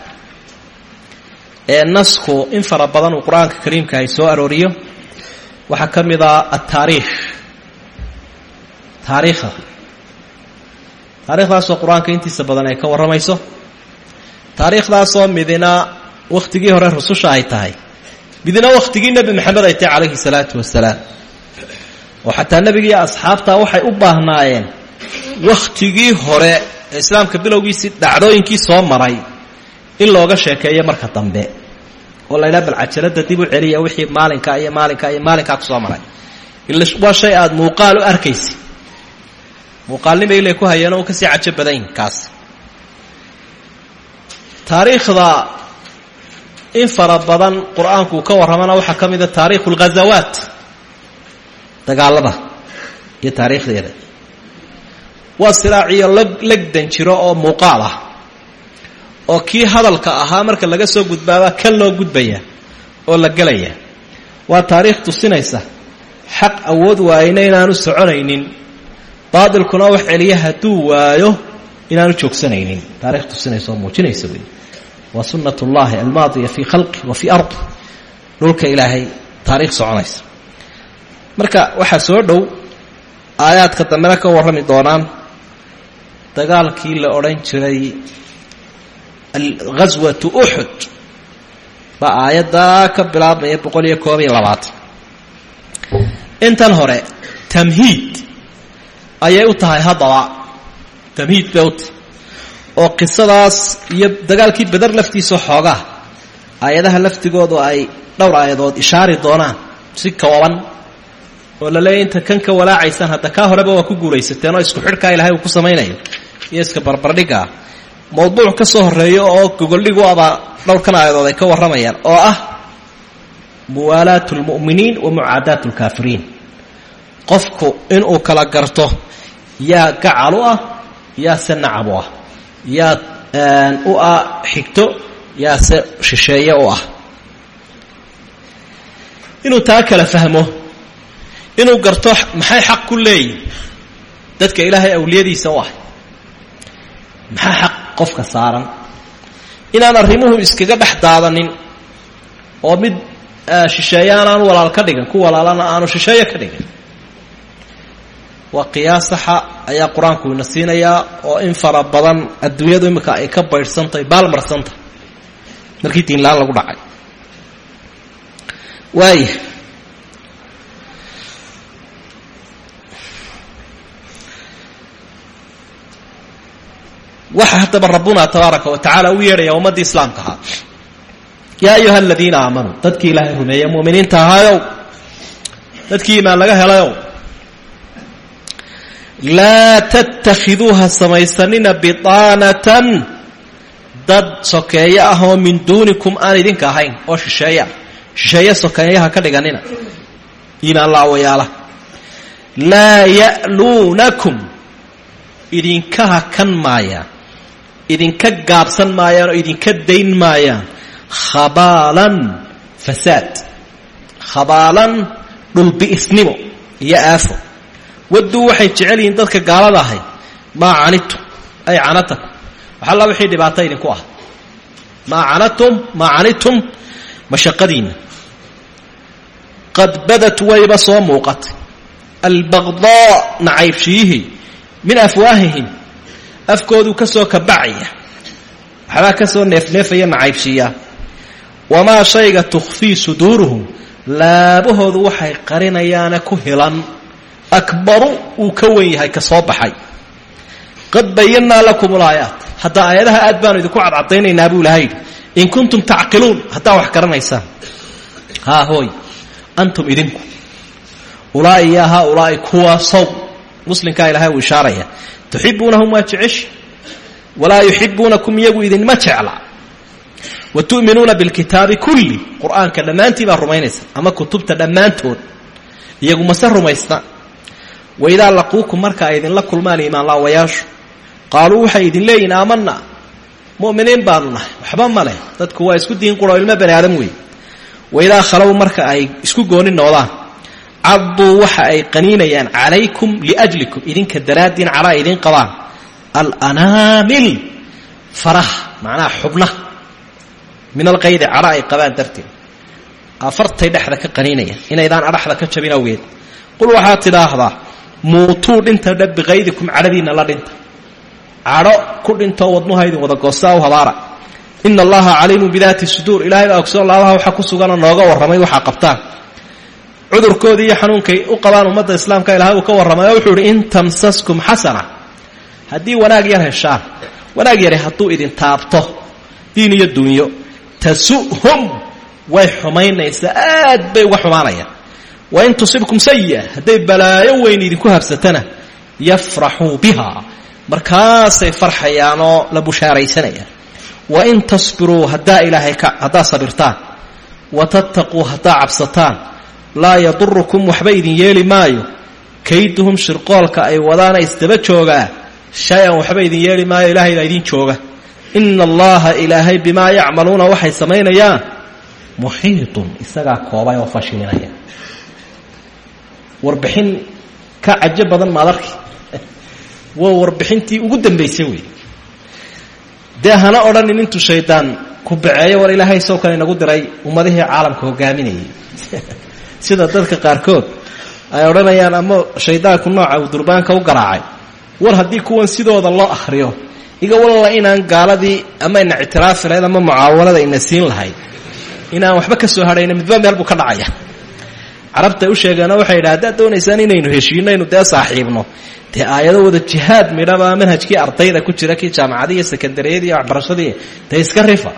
ee nasku in fara badan uu qur'aanka kariimka ay soo arooriyo waxaa ka mid a ataariikh taariikhda. Taariikhdaasoo qur'aanka intiisa badan ay ka warramayso taariikhdaasoo midina wakhtigii hore rususha ay tahay. Midina wakhtigii nebi maxamed ay tahay calayhi salaatu wasalaam oo xataa nebiga iyo asxaabtaa waxay u baahnaayeen wakhtigii hore ee islaamka bilowgiisii dhacdooyinkii soo maray in looga sheekeeyo marka dambe. Oo la ydhaha bal cajalada dib u celiya wixii maalinka iyo maalinka iyo maalinkaa ku soo maray. Waa shay aada muuqaal u arkaysa muuqaalnima ilay ku hayeen oo ka sii cajo badanyin kaas taariikhda in fara badan qur'aanku ka warramana waxaa ka mida taariikhu lghazawaat dagaalada iyo taariikhdeeda. Waa silaaciyo legdan jiro oo muuqaal ah oo kii hadalka ahaa marka laga soo gudbaabaa kan loo gudbaya oo la gelaya waa taariikh tusinaysa xaq awood waayna inaanu soconaynin baatilkuna wax celiya hadduu waayo inaanu joogsanaynin. Taarikh tusinaysa oo muujinaysa wey waa sunnat ullaahi almaadiya fii khalqi wa fii ardi dhulka ilaahay taariikh soconaysa. Marka waxaa soo dhow aayaadka dambena ka warrami doonaan dagaalkii la odhan jiray ghaswatu uxud baa aayaddaa ka bilaabmaya boqol iyo koob iyo labaatan intan hore tamhiid. Ayay u tahay haddaba. Tamhiid bay u oo qisadaas iyo dagaalkii beder laftiisa xoogaa. Aayadaha laftigoodu ay dhowr aayadood ishaari doonaan si kooban. Oo la leeya inta kan ka walaacaysaan hadda kaa horeba waa ku guulaysateen oo isku xidhkaa ilahay uu ku samaynayo. Iyo iska barbardhiggaa mawduuc ka soo horeeyo oo gogoldhigu abaa dhowrkan aayadood ay ka warramayaan oo ah muwaalaatu lmu'miniin wa mucaadaat lkaafiriin qofku inuu kala garto yaa gacal u ah yaa se nacab ah yaa u ah xigto yaa se shisheeye u ah. Inuu taa kala fahmo inuu garto maxay xaq ku leeyihiin dadka ilaahay awliyadiisa u ah. Maxaa xaq qofka saaran? Inaan arrimuhu iskaga dhex daadanin oo mid shisheeyaana aanu walaal ka dhigan ku walaalana aanu shisheeye ka dhigan waa qiyaas saxa ayaa qur'aanku ina siinayaa oo in fara badan adduunyadu imika ay ka baydhsantahay baalmarsantahay markii diinla-aan lagu dhacay. Waaya waxa haddaba rabbuna tabaaraka wa tacaala u yeedhaya ummaddii islaamka ahaa. Yaa ayuha aladiina aamanuu dadkii ilaahay rumeeya mu'miniinta ahaayow dadkii imaan laga helayow laa tattakhiduuha samaysanina biطaanatan dad sokeeye ah oo min duunikum aan idinka ahayn oo shisheeya shisheeye sokeeyaha ka dhiganina iimaan laawayaala laa ya'luunakum idinka hakan maayaan idinka gaabsan maayaan oo idinka dayn maayaan khabaalan fasaad khabaalan dhulbi'isnimo iyo aafo wadduu waxay jecel yihiin dadka gaalada ahay. Maa canidtum ay canatakum wax alla wixii dhibaato idinku ah. Maa canatum maa canidtum mashaqadiinna. Qad badat wayba soo muuqatay albaqdaa nacaybshiyihii min afwaahihim. Afkooduu ka soo kabacaya. Waxbaa ka soo neefneefaya nacaybshiiya. Wamaa shayga tukhfii suduuruhum. Laabahoodu waxay qarinayaana ku hilan akbaru uu ka wen yahay ka soo baxay. Qad bayannaa lakum ulaayaat hadda aayadaha aad baanu idinku cadcadaynaynaa buu ilahay yidhi in kuntum tacqiluun haddaa wax garanaysaan haa hooy antum idinku. Ulaa'i yaa haa ulaa'i kuwa sow muslimkaa ilahay uu ishaaraya. Tuxibuunahum waa jeceshi walaa yuxibuunakum iyagu idinma jecla. Wa tu'minuuna bilkitaabi kulli. Qur'aanka dhammaantii baa rumaynaysa ama kutubta dhammaantood. Iyagu mase rumaysna waidaa laquukum marka ay idinla kulmaan iimaanlaawayaashu qaaluu waxay idin leeyihiin aamanna mu'miniin baanu nahay waxba ma leh dadku waa isku diin quro ilmo bani aadam weeye waidaa khalow marka ay isku gooni noodaan cadduu waxa ay qaniinayaan calaykum liajlikum idinka daraaddiin calaa idin qabaan alanaamil faraha macnaha xubnaha min alqaydi cadho ay qabaan darteed afartay dhexda ka qaniinaya inaydaan adhaxda ka jabin awgeed qul waxaad muutuu dhinta dha biqaydikum cadhadiinna la dhinta. Cadho ku dhintoo wadnuha idin wada goosta aw habaara. Ina allaha caliimun bidaati suduur. Ilahay baa ogsoon laabaha waxa ku suganoo nooga warramay waxaa qabtaan. Cudurkoodii iyo xanuunkay u qabaan ummadda islaamka ilahay uu ka warramay wuxuu ihi in tamsaskum xasana. Haddii wanaag yar heshaan wanaag yari hadduu idin taabto diin iyo dunyo tasu'hum way xumaynaysaa aad bay uga xumaanayaan wain tusibkum sayi'a hadday balaayo weyn idinku habsatana yafraxuu biha. Markaasay farxayaan oo la bushaaraysanayaan wain tasbiruu haddaa ilaahay haddaa sabirtaan. Wa tattaquu haddaa cabsataan. Laa yadurukum waxba idin yeeli maayo. Kayduhum shirqoolka ay wadaana isdaba joogaa. Shay-an waxba idin yeeli maayo ilaahay idin jooga. Ina allaha ilaahay bimaa yacmaluuna waxay samaynayaan. Muxiitun isagaa koobay oo fashilinaya warbixin ka cajo badan maad arki waa warbixintii ugu dambaysay wey dee hana odhanin intuu ku baceeyo war ilaahay soo kale inagu diray ummadihii caalamka hogaaminayay sida dadka qaarkood ay odhanayaan ama shaydaanku nooca uu durbaanka u garaacay. War haddii kuwan sidooda loo akhriyo iga walla inaan gaaladii ama ina ictiraafi lahayd ama mucaawanada ina siin lahayd inaan waxba ka soo hadhayna midba meel buu ka dhacaya carabtay u sheegeenoo waxay yidhaha haddaad doonaysaan inaynu heshiinaynu dee saaxiibno. Dee aayado wada jihaad midhaba manhajkii ardayda ku jira kii jaamacadii iyo sekandariyadii iyo waxbarashadii dee iska rifa.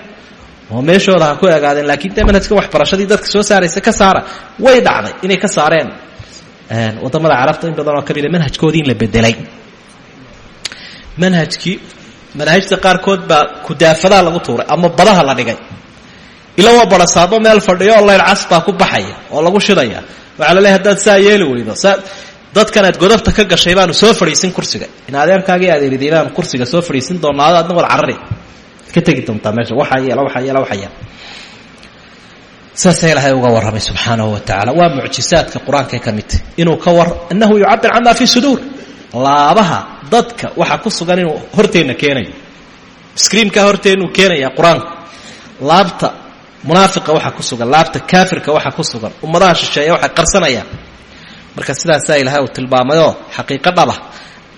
Oo meeshooda ha ku egaadeen laakiin dee manhajkan waxbarashadii dadka soo saaraysa ka saara way dhacday inay ka saareen. Wadamada carabta in badan oo ka mida manhajkoodii la bedelay manhajkii manhajta qaarkood baa kudaafadaa lagu tuuray ama badaha la dhigay ila waa barasaabo meel fadhiyo oo layr cas baa ku baxaya oo lagu shidaya. Waxaa la leeay hadaad saa yeeli weydo saa dadkan aad godobta ka gashay baanu soo fadhiisin kursiga. In adeerkaagii adeeriday baanu kursiga soo fadhiisin doonaa adna wad carari. Ka tegi doontaa meesha waxaa yeela waxaa yeela waxaa yeela. Saasaa ilaahay uga warramay subxaanahu wa tacaala. Waa mucjisaadka qur'aankae ka midta inuu ka war innahu yucabir cama fi suduur. Laabaha dadka waxaa ku sugan inuu horteenna keenayo. Screamkaa horteennuu keenaya qur'aanku. Laabta munaafiqa waxaa ku sugan laabta kaafirka waxaa ku sugan ummadaha shisheeya waxay qarsanayaan marka sidaasaa ilaahay uu tilmaamayoo xaqiiqo dhaba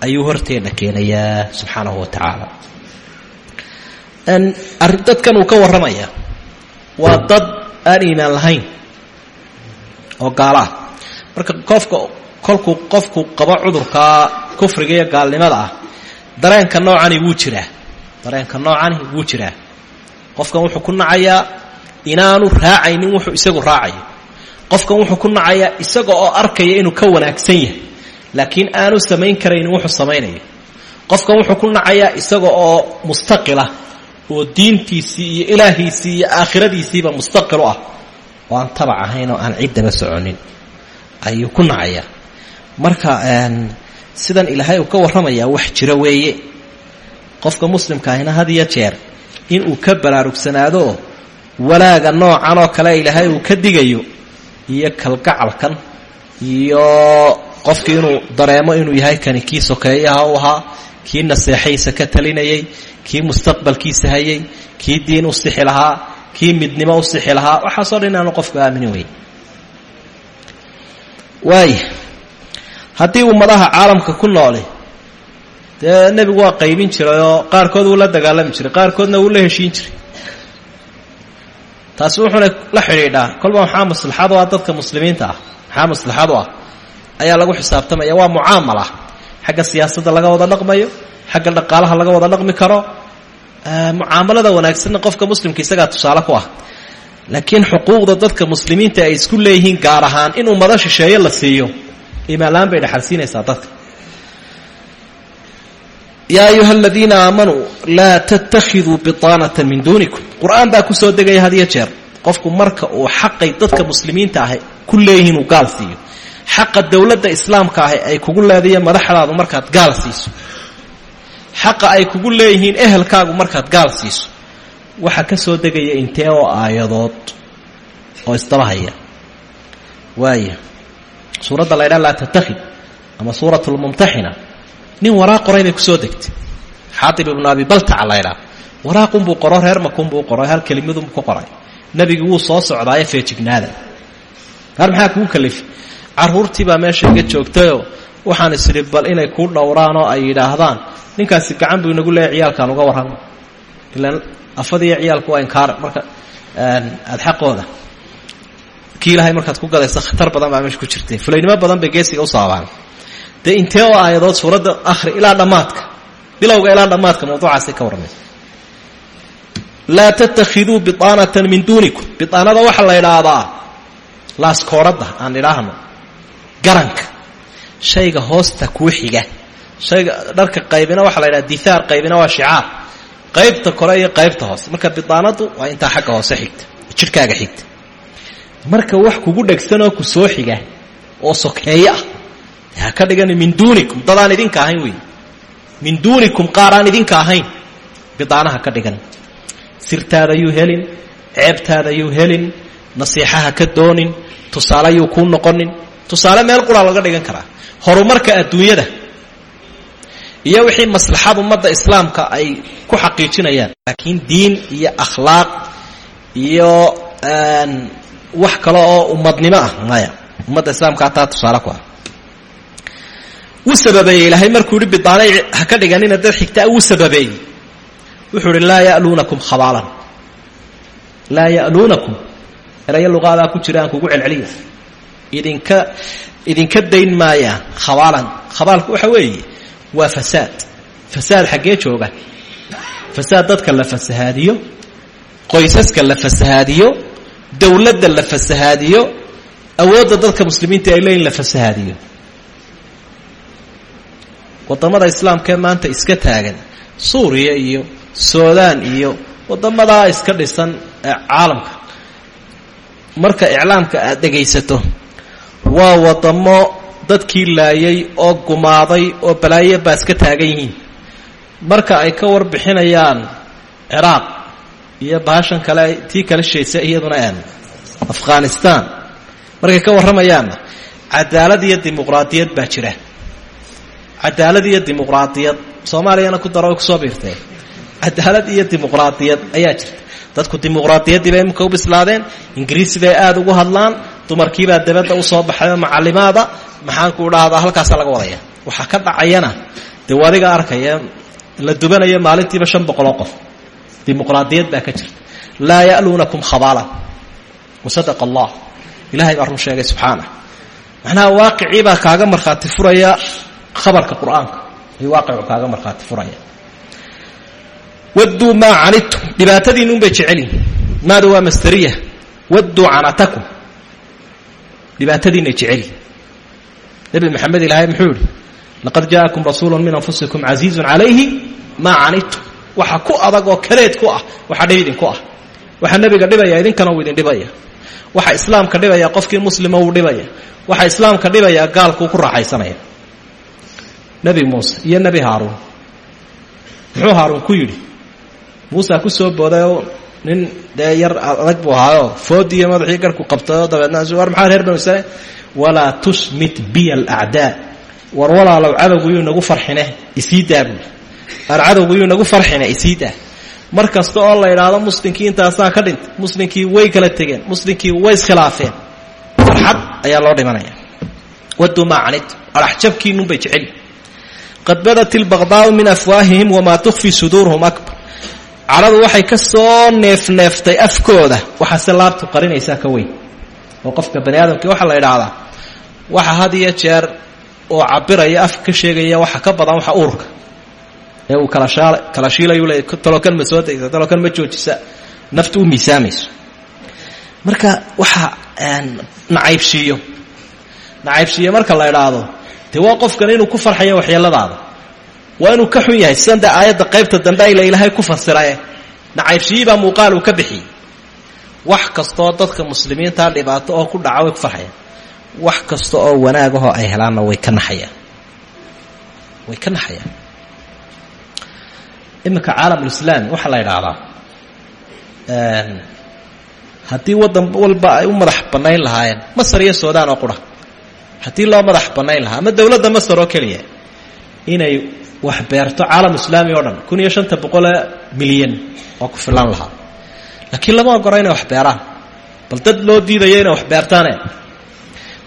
ayuu horteenna keenayaa subxaanahu wa tacaala. Dadkan uu ka warramaya waa dad aan iimaan lahayn oo gaalo marka qofka kolkuu qofku qabo cudurkaa kufriga iyo gaalnimada ah dareenka noocani wuu jiraa dareenka noocani wuu jiraa qofkan wuxuu ku nacayaa inaanu raacaynin wuxuu isagu raacayo qofkan wuxuu ku nacayaa isaga oo arkaya inuu ka wanaagsan yahay. Laakiin aanu samayn karaynin wuxuu samaynayo qofkan wuxuu ku nacayaa isaga oo mustaqilah oo diintiisii iyo ilaahiisii iyo aakhiradiisiiba mustaqil u ah. Oo aan tabac ahayn oo aan ciddaba soconin. Ayuu ku nacayaa marka sidan ilaahay uu ka warramayaa wax jiro weeye. Qofka muslimka ahina had iyo jeer inuu ka baraarugsanaado walaaga noocan oo kale ilaahay uu ka digayo iyo kalgacalkan iyo qofkii inuu dareemo inuu yahay kani kii sokeeyaha u ahaa kii naseexaysa ka talinayay kii mustaqbalkiisa hayay kii diin u sixi lahaa kii midnimo u sixi lahaa waxaasoo dhan inaanu qofku aaminin wey waaya haddii ummadaha caalamka ku nooli dee nebigu waa qaybin jiray oo qaarkood wuu la dagaalami jiray qaarkoodna wuu la heshiin jiray taasi wuxuuna la xidhiidhaa kolba maxaa maslaxad u ah dadka muslimiinta ah? Maxaa maslaxad u ah? Ayaa lagu xisaabtamaya waa mucaamala. Xagga siyaasadda laga wada dhaqmayo xagga dhaqaalaha laga wada dhaqmi karo mucaamalada wanaagsanna qofka muslimka isagaa tusaale ku ah. Laakiin xuquuqda dadka muslimiinta ay isku leeyihiin gaar ahaan in ummado shisheeye la siiyo imaanlaan bay dhexalsiinaysaa dadka yaa ayuha aladiina aamanuu laa tattakhiduu biطaanata min duunikum qur'aan baa ku soo degaya had jeer. Qofku marka uu xaqay dadka muslimiinta ahi ku leeyihiin uu gaal siiyo. Xaqa dowladda islaamka ahi ay kugu leedayeen madaxdaadu markaad gaal siiso. Xaqa ay kugu leeyihiin ehelkaagu markaad gaal siiso. Waxaa ka soo degaya intee oo aayadood oo isdabahaya waaya suuradda la ydhaha laa tattakhid ama suurat lmumtaxina nin waraa qoray bay ku soo degtay. Xaatib ibnu abi baltaca la ydhaha waraaqunbuu qoro reer makunbuu qoray hal kelimadunbuu ku qoray. Nebigi wuu soo socdaayo feejignaada qaar maxaa kugu kalifi carruurtii baa meesha iga joogtayoo waxaan isidhi bal inay kuu dhowraan oo ay yidhaahdaan ninkaasi gacan buu inagu leeya ciyaalkaan uga warramo ilaan afadiiyo ciyaalku waa inkaar. Marka aada xaqooda kii markaad ku gadaysa khatar badan baa meesha ku jirtay. Fulaynimo badan bay geesiga u saabaan dee intee oo aayadood suuradda akhri ilaa dhammaadka bilowga ilaa dhammaadka mawduucaasay ka warramaysa laa tattakhiduu biaanatan min duunikum. Biaanada waxaa la idhaahdaa laaskooradda aan idhaahno garanka. Shayga hoosta kuu xiga. Shayga dharka qaybina waxaa la ydhaha dihaar qaybina waa shicaar qaybta kore iyo qaybta hoose. Marka bidaanadu waa intaa xagga hoose xigta jidhkaaga xigta. Marka wax kugu dhegsanoo ku soo xiga oo sokeeye ah ha ka dhigani min duunikum. Dadaan idinka ahayn wey min duunikum qaar aan idinka ahayn. Bidaanaha ka dhigan sirtaada yuu helin ceebtaada yuu helin nasiixaha ka doonin tusaale yuu kuu noqonin. Tusaale meel quraa laga dhigan karaa. Horumarka adduunyada iyo wixii maslaxad ummadda islaamka ay ku xaqiijinayaan. Laakiin diin iyo akhlaaq iyo wax kale oo ummadnimo ah maya. Ummadda islaamka hataa tusaale ku ah wuu sababeeyey ilaahay markuu yihi bidaanay ka dhiganina dad xigtaa wuu sababeeyey wuxuu ihi laa ya'luunakum khabaalan laa ya'luunakum erayo luqaadaa ku jira aan kugu celceliya idinka idinka dayn maayaan khabaalan khabaalku waxa weeye waa fasaad. Fasaad xaggee jooga. Fasaad dadka la fasahaadiyo qoysaska la fasahaadiyo dowladda la fasahaadiyo awoodda dadka muslimiinta ay leeyihiin la fasahaadiyo waddamada islaamkaee maanta iska taagan. Suuriya iyo suudaan iyo waddamadaa iska dhisan ee caalamka. Marka iclaamka aad dhegaysato waa waddamo dadkii laayay oo gumaaday oo balaayo baa iska taagan yihiin. Marka ay ka warbixinayaan ciraaq iyo baashan kale tii kala shaysa iyaduna aan afghanistan. Markay ka warramayaanna cadaalad iyo dimuqraadiyad baa jira cadaalad iyo dimuqraadiyad soomaaliyana ku daro ku soo biirtee cadaalad iyo dimuqraadiyad ayaa jirta. Dadku dimuqraadiyaddii bay imika bislaadeen ingiriisi bay aada ugu hadlaan dumarkiibaa dabadda u soo baxayo macalimaada maxaanku dhahdaa halkaasa laga wadaya waxaa ka dhacayana dee adiga arkaya la dubanayo maalintiiba shan boqoloo qof. Dimuqraadiyad baa ka jirta. Laa ya'luunakum khabaalan wasadaqa allah ilahay baa sheegay subxaanah macnaha waaqicii kaaga markhaati furaya khabarka qur'aanka. Ayuu waaqicu kaaga markhaati furaya wadduu maa canidtum dhibaatadiinun bay jecelyihin maada waa masteriya wadduu canatakum. Dhibaatadiinay jecelyihin nebi maxamed ilaahay muxuu yihi laqad jaa'akum rasuulu min anfusikum casiizun calayhi maa canidtum waxa ku adag oo kaleed ku ah waxa dhib idinku ah. Waxaa nebiga dhibaya idinkana uu idin dhibaya. Waxa islaamka dhibaya qofkii muslima wuu dhibaya. Waxa islaamka dhibaya gaalkuu ku raaxaysanaya nebi muuse iyo nebi haaruun. Muxuu haaruun ku yidhi muusa ku soo boodayoo nin dee yar adag buu ahaayoo foodii madaxii garhku qabtayoo dabeedna war maxaa reer banu israiil walaa tusmit biya alacdaa war walaalow cadowgu yuu nagu farxine isii daa buuli yuu nagu farxine isii daa. Kasta oo la idhaahdo muslimkii intaasaa ka dhintay muslimkii way kala tegeen muslimkii way iskhilaafeen farxad ayaa loo dhimanaya. Waduu maa canidtum adhaxjabkiinunbay jeceli qad badat ilbaqdaau min afwaahihim wamaa tukfi suduuruhum akbar cadhadu waxay ka soo neefneeftay afkooda waxaase laabtu qarinaysaa ka weyn oo qofka bani aadamkii waxaa la idhaahdaa waxa had iyo jeer oo cabiraya afka ka sheegaya waxa ka badan waxa uurka ee uu kala shiilayuu leey talokan ma soo daysa talokan ma joojisa naftu u miisaamayso marka waxa nacaybshiiyo nacaybshiiyo marka la idhaahdo dee waa qofkan inuu ku farxayo waxyeeladaada waa inuu ka xun yahay sidan dee aayadda qaybta dambe ayla ilaahay ku fasirae nacaybshiyii baa muuqaal uu ka bixiyey wax kastaoo dadka muslimiintaa dhibaato oo ku dhaca way ku farxayaan. Wax kasta oo wanaagahoo ay helaanna way ka naxayaan. Way ka naxayaan. Iminka caalamulislaami waxaa la idhaahdaa haddii waddan walba ay u madax bannayn lahaayeen masar iyo suudaan oo qura haddii loo madax bannayn lahaa ama dowladda masar oo keliya inay wax beerto caalam islaami oo dhan kun iyo shanta boqolee milyan oo ku filan lahaa. Laakiin lama ogora wax beeraan. Bal dad loo diidaya inay wax beertaane.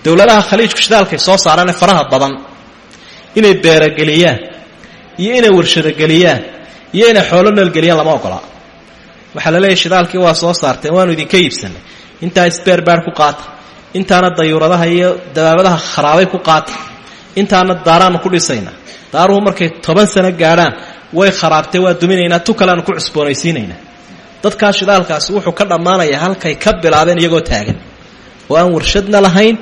Dowladaha khaliijku shidaalkay soo saaraan faraha badan inay beerageliyaan iyo inay warshadogeliyaan iyo inay xoolo noolgeliyaan lama ogolaa waxaa la leeyahy shidaalkii waa soo saarteen waanu idinka iibsanay. Intaa sbeerbaar ku qaata intaana dayuuradaha iyo dabaabadaha kharaabay ku qaata intaana daaraanu ku dhisayna. Daaruhu markay toban sano gaadhaan way kharaabtay waa duminaynaa tu kaleanu ku cusboonaysiinaynaa dadkaa shidaalkaasi wuxuu ka dhammaanayaa halkay ka bilaabeen iyagoo taagan. Oo aan warshadna lahayn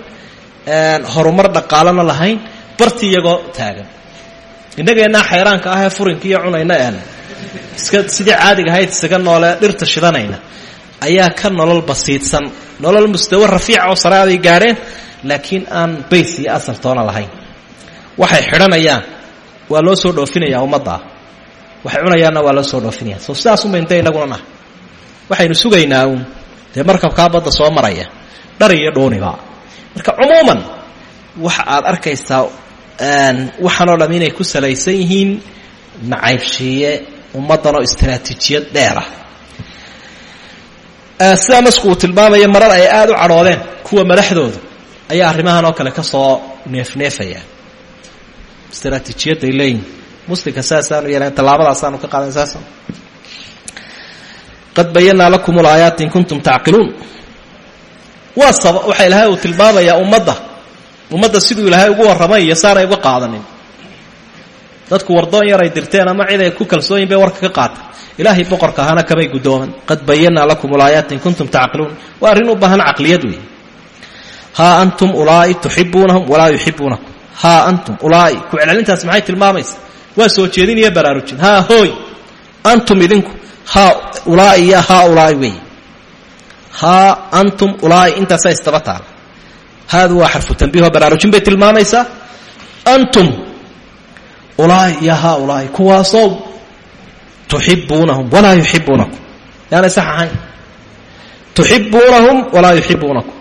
horumar dhaqaalona lahayn barti iyagoo taagan. Innageennaa xayraanka ah ee furinka iyo cunayna een iska sidii caadiga ahayd isaga noole dhirta shidanayna ayaa ka nolol basiidsan. Nolol mustawa rafiica oo sare aday gaadheen laakiin aan bays iyo asal toona lahayn. Waxay xidhanayaan waa loo soo dhoofinayaa ummaddaa waxay cunayaanna waa loo soo dhoofinaya. So sidaas unba inte inaguna nahay waxaynu sugaynaa uun. Dee badda soo maraya dhari iyo dhooniba marka cumuuman waxa aad arkaysaa waxaanoo dham inay ku salaysan yihiin nacaybshiiye ummaddan oo istaraatiijiyad dheerah sidaa nasku uu ay aada u cadhoodeen kuwa madaxdooda ayaa arrimahan oo kale ka soo neefneefaya. Istaraatiijiyadday leeyihiin muslimka saasaanu yeelan tallaabadaasaanu ka qaadan saasa qad bayanaa lakum ulaayaati in kuntum tacqiluun. Waa saba waxa ilaahay uu tilmaamayaa ummadda. Ummadda siduu ilaahay ugu warramay iyo saanay uga qaadanin dadku wardoon yaray dirteen ama cid ay ku kalsooyin bay warka ka qaata ilaahay boqorka ahana kamay guddooman. Qad bayanaa lakum ulaayaati in kuntum tacqiluun. Waa arrin u baahan caqliyad weeye haa antum ulaa'i tuxibuunahum walaa yuxibuunakum haa antum ulaa'i ku celcelintaas maxay tilmaamaysa? Waa soo jeedin iyo baraarujin. Haa hooy. Antum idinku. Haa ulaa'i iyo haa ulaa'i weeye haa antum ulaa'i intaasaa istaba taala haadu waa xarfu tanbiih oo baraarujin bay tilmaamaysaa? Antum ulaa'i iyo haa ulaa'i kuwaasow tuxibuunahum walaa yuxibuunakum. Yaanay sax ahayn. Tuxibuunahum walaa yuxibuunakum.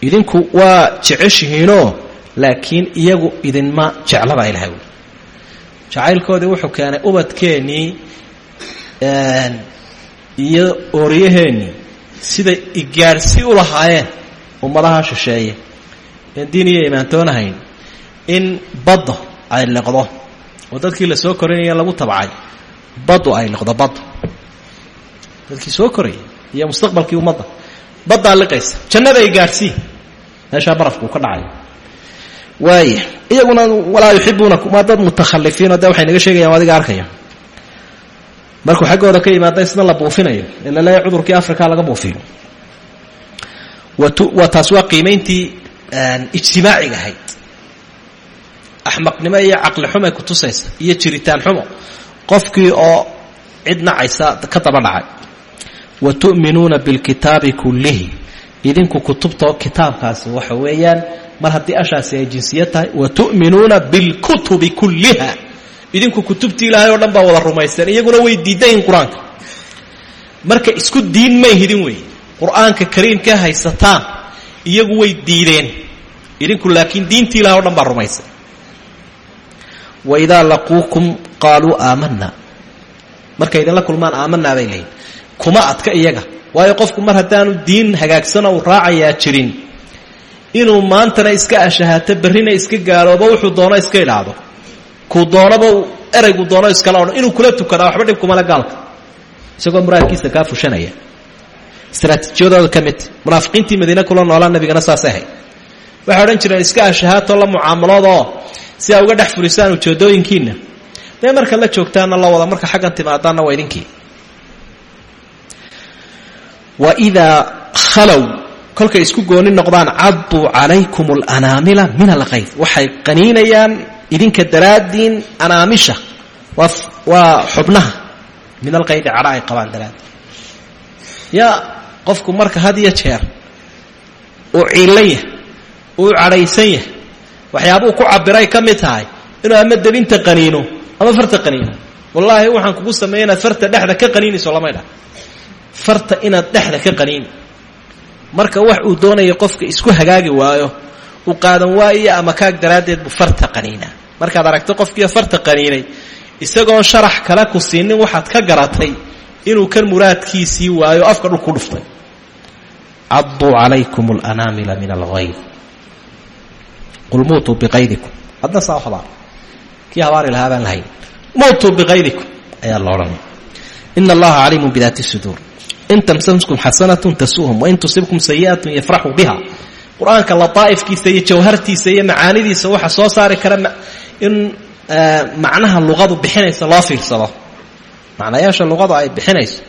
Idinku waa jeceshihiinoo laakiin iyagu idinma jeclabaa ilahay ui jacaylkoodii wuxuu keenay ubadkeennii iyo ooryaheennii siday igaadhsi u lahaayeen ummadaha shisheeye. Een diin iyo imaantoonahayn in badda ay liqdo oo dadkii la soo korinaya lagu tabcay. Baddu ay liqdo baddu dadkii soo korayay iyo mustaqbalkii ummadda. Baddaa liqaysa. Jannada ay gaadhsii meeshaa barafku uu ka dhacayo waaya iyaguna walaa yuxibuunakum waa dad mutakhalifiinoo de waxay naga sheegayaan adiga arkaya. Markuu xaggooda ka yimaada isna la buufinayo. Ee la leeyahy cudurkii africa laga buufiyo. Waa taas waa qiimayntii ijtimaaciga ahayd axmaqnimo iyo caqli xumay ku tusaysa iyo jiritaan xumo. Qofkii oo cid nacaysa ka daba dhacay. Wa tu'minuuna bilkitaabi kullihi. Idinku kutubtao kitaabkaasi waxa weeyaan mar haddii ashaasi ay jinsiyad tahay wa tu'minuuna bilkutubi kulliha. Idinku kutubtii ilaahay oo dhan wada rumaysteen iyaguna way diidayihin qur'aanka. Marka isku diin may hidin weeye. Qur'aanka haysataan iyagu way diideen. Idinku laakiin diintii ilahay o dhan rumaysan wa idaa laquukum qaaluu aamanaa markay idinla kulmaan aamanaa bay leeyihiin kuma adka iyaga. waayo qofku mar haddaanu diin hagaagsano uu raacayaa jirin. inuu maantana iska ashahaato berrina iska gaaloobo wuxuu doono iska idhaahdo kuu doonaba eraygu doono iskala odhan inuu kula tukadaa waxba dhib kumale gaalka. isagoo muraadkiisa kaa fushanaya. istraatiijiyadooda ka midta munaafiqiintii madiine kula noolaa nabigana saasay ahayd. waxay odhan jireen iska ashahaato la mucaamaloodoo si aa uga dhex furisaan ujeedooyinkiinna dee marka la joogtaana la wada marka xaggan timaadaanna waa idinkii. Wa idaa khalow kolkay isku gooni noqdaan cadduu calaykum alanaamila min alkayd waxay qaniinayaan idinka daraaddiin anaamisha waa xubnaha min alqaydi cadho ay qabaan daraaddiin. Yaa qofku marka had iyo jeer uu ciillan yahay uu cadhaysan yahay waxyaabuu ku cabiray ka tahay. Inuu ama debinta qaniino ama farta qaniino. Wallaahi waxaan kugu sameeya farta dhexda ka qaniinayso lamay farta inaad dhexda ka qaniini marka wax uu doonaya qofka isku hagaagi waayo uu qaadan waayo ama kaag daraaddeed buu farta qaniinaa. Markaad aragto qofkii farta qaniinay isagoon sharax kale ku siinin waxaad ka garatay inuu kan muraadkiisii waayo afka dhul ku dhuftay. Caduu calaykum alanaamila min alghayd qul muutuu biqaydikum hadna saa u habaar kii habaari lahaa baan lahayn muutuu biqaydikum ayaa la odhanaya ina allaha caliimun bidaati suduur in tamsaskum xasanatun tasuuhum wain tusibkum sayi'atun yafraxuu biha qur'aanka lataa'ifkiisa iyo jawhartiisa iyo macaanidiisa waxa soo saari kara in macnaha luqadu bixinaysa loo fiirsado macnayaasha luqadu ay bixinayso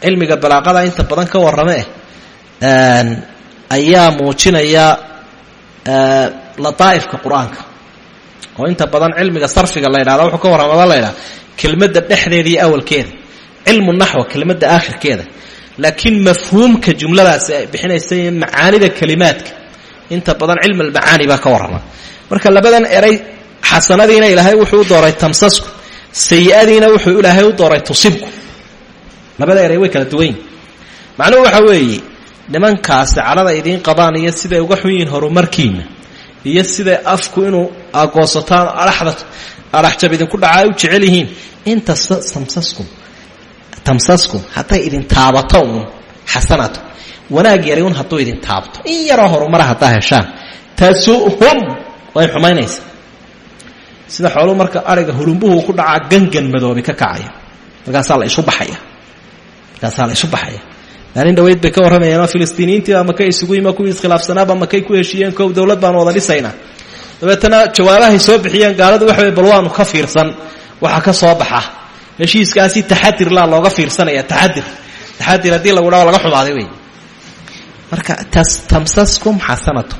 cilmiga balaaqada inta badan ka warrame eh ayaa muujinaya lataa'ifka qur'aanka. Oo inta badan cilmiga sarfiga la ydhahda wuxuu ka warramada la ydhaha kelmadda dhexdeeda iyo awalkeeda. Cilmu naxwa kelmadda aakhirkeeda. Laakiin mafhuumka jumladaasi ay bixinaysa macaanida kelimaadka. Inta badan cilmi almacaani baa ka warrama. Marka labadan eray xasanadiina ilaahay wuxuu dooray tamsasku. Sayi-adiina wuxuu ilaahay u dooray tusibku. Labada eray way kala duwan macnuhu waxa weeye nimankaasi calada idiin qabaan iyo siday uga xun yihiin horumarkiina iyo siday afku inuu adhaxda adhaxjab idinku dhacaa u jecel yihiin. In tamsaskum hadday idin taabato uun xasanatu wanaag yari un hadduu idin taabato in yaroo horumara haddaa heshaan tasu'hum way xumaynaysaa. Sida xooluu marka ariga hurumbuhu ku dhacaa gangan madoobi ka kacaya. Markaasaa la isu baxaya. Markaasaa la isu baxaya maalin dhaweyd bay ka warramayeen filistiiniyiintiiba makay isugu yima kuwii iskhilaafsanaaba makay ku heshiiyeen kow dowlad baanu wada dhisaynaa dabeetana jawaabahay soo bixiyeen gaaladu waxa way bal ka fiirsan waxa ka soo baxa. Heshiiskaasi taxadir laa looga fiirsanaya taxadir. Taxadir haddii lagu dhaho laga xumaaday wey marka tamsaskum xasanatu.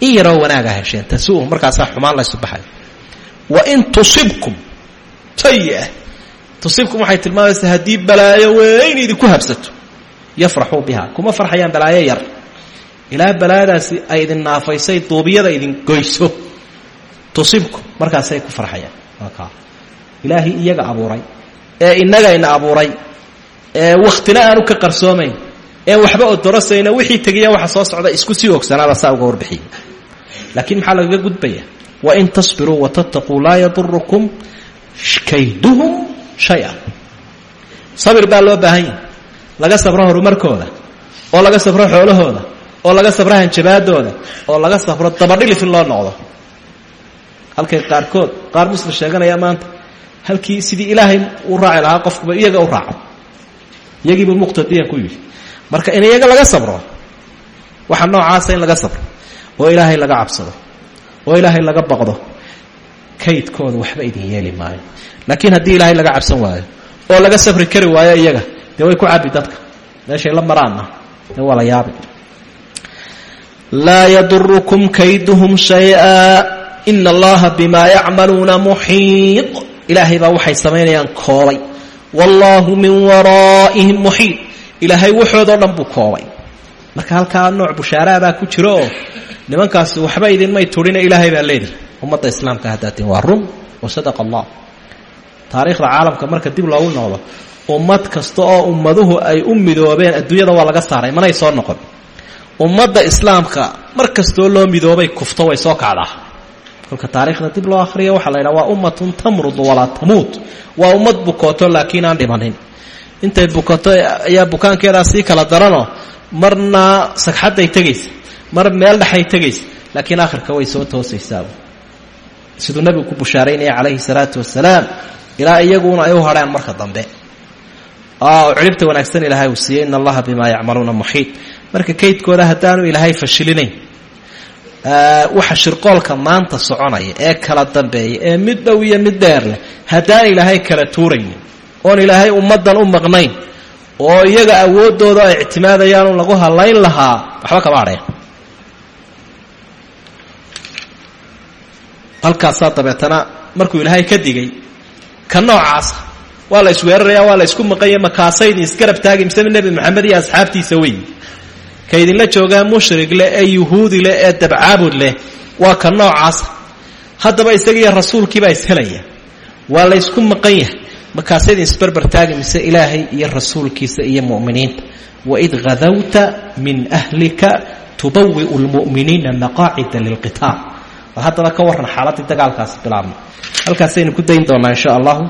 In yaroo wanaaga hesheen tasuuhum xumaan laysu baxay. Wain tusibkum sayi'a tusibkum waxay tilmaamaysaa haddii balaayo weyn idinku habsato yafraxuu biha. Kuma farxayaan balaayo yar. Ilaa balaayadaasi ay idin naafaysay duubiyada idin goyso. Tusibkum markaasay ku farxayaan. Ilaahay iyaga abuuray. Ee innagayna abuuray. Ee wakhtina aanu ka qarsoomayn. Ee waxba odorosayna wixii tegiya waxa soo socda isku sii ogsanaaba saa uga warbixiya laakiin maxaa lagaga gudbaya? Wain tasbiruu watattaquu laa yadurukum kayduhum shay-a sabir baa loo baahan yahi laga sabro horumarkooda oo laga sabro xoolahooda oo laga sabro hanjabaadooda oo laga sabro dabadhilif in loo noqdo. Halkay qaarkood qaar muslim sheeganaya maanta halkii sidii ilaahay u raaci lahaa qofkuba iyaga u raaco. Iyagiibuu muqtadiyan ku yidhi marka in iyaga laga sabro waxa noocaasa in laga sabro oo ilaahay laga cabsado oo ilaahay laga baqdo kaydkooda waxba idin yeeli maayo. Laakiin haddii ilaahay laga cabsan waayo oo laga safri kari waayo iyaga dee way ku cabi dadka. Meeshay la maraanna. Dee waa la yaabi laa yadurukum kayduhum shay-a. Ina allaha bimaa yacmaluuna muxiiط ilaahay baa waxay samaynayaan koobay. Wallaahu min waraa'ihim muxiiط ilaahay waxoodoo dhan buu koobay. Marka halkaa nooc bushaaraabaa ku jiro oo nimankaasi waxba idinmay turina ilaahay baa leedahay ummadda islaamka haddaatiin waa run wa sadaqa allah. Taariikhda caalamka marka dib loogu noqdo ummad kasta oo ummaduhu ay u midoobeen adduunyada waa laga saaray. Manay soo noqon. Ummadda islaamka mar kastoo loo midoobay kufto way soo kacdaa. Kolka taariikhda dib loo akhriyo waxaa la yidhaha waa ummatun tamrudu walaa tamuut. Waa ummad bukooto laakiin aan dhimanin. Intay bukato ayaa bukaankeedaa sii kala daranoo marna sagxadday tegaysa mar meel dhexay tegaysa laakiin aakhirka way soo toosaysaa. Siduu nebigu ku bushaaraynaya calayhi salaatu wasalaam ilaa iyaguna ay u hadheen marka dambe ciribta wanaagsan ilaahay uu siiyey in allaha bimaa yacmaluuna muxiid marka kaydkooda haddaanu ilaahay fashilinayn waxa shirqoolka maanta soconaya ee kala dambeeya ee mid dhow iyo mid dheer leh haddaan ilaahay kala tuuraynin oon ilaahay ummaddan u maqnayn oo iyaga awooddooda ay ictimaadayaanu lagu hallayn lahaa waxba kama hadheen halkaasaa dabeetana markuu ilaahay ka digay ka noocaasa waa la isweeraraya waa la isku maqanya makaasaydin isgarab taagi mise nebi maxamed iyo asxaabtiisa wey ka idinla joogaa mushrig leh ee yuhuudi leh ee dabcaabud leh waa ka noocaasa haddaba isagiiyo rasuulkiibaa ishelaya. Waa la ysku maqan yahay makaasaydin isbarbar taagi mise ilaahay iyo rasuulkiisa iyo mu'miniinta. Waid hadawta min ahlika tubawi'u lmu'miniina maqaacida lilqitaal. Haddaba ka warran xaaladdii dagaalkaasi bilaabmay halkaasaynu ku dayn doonaa insha allahu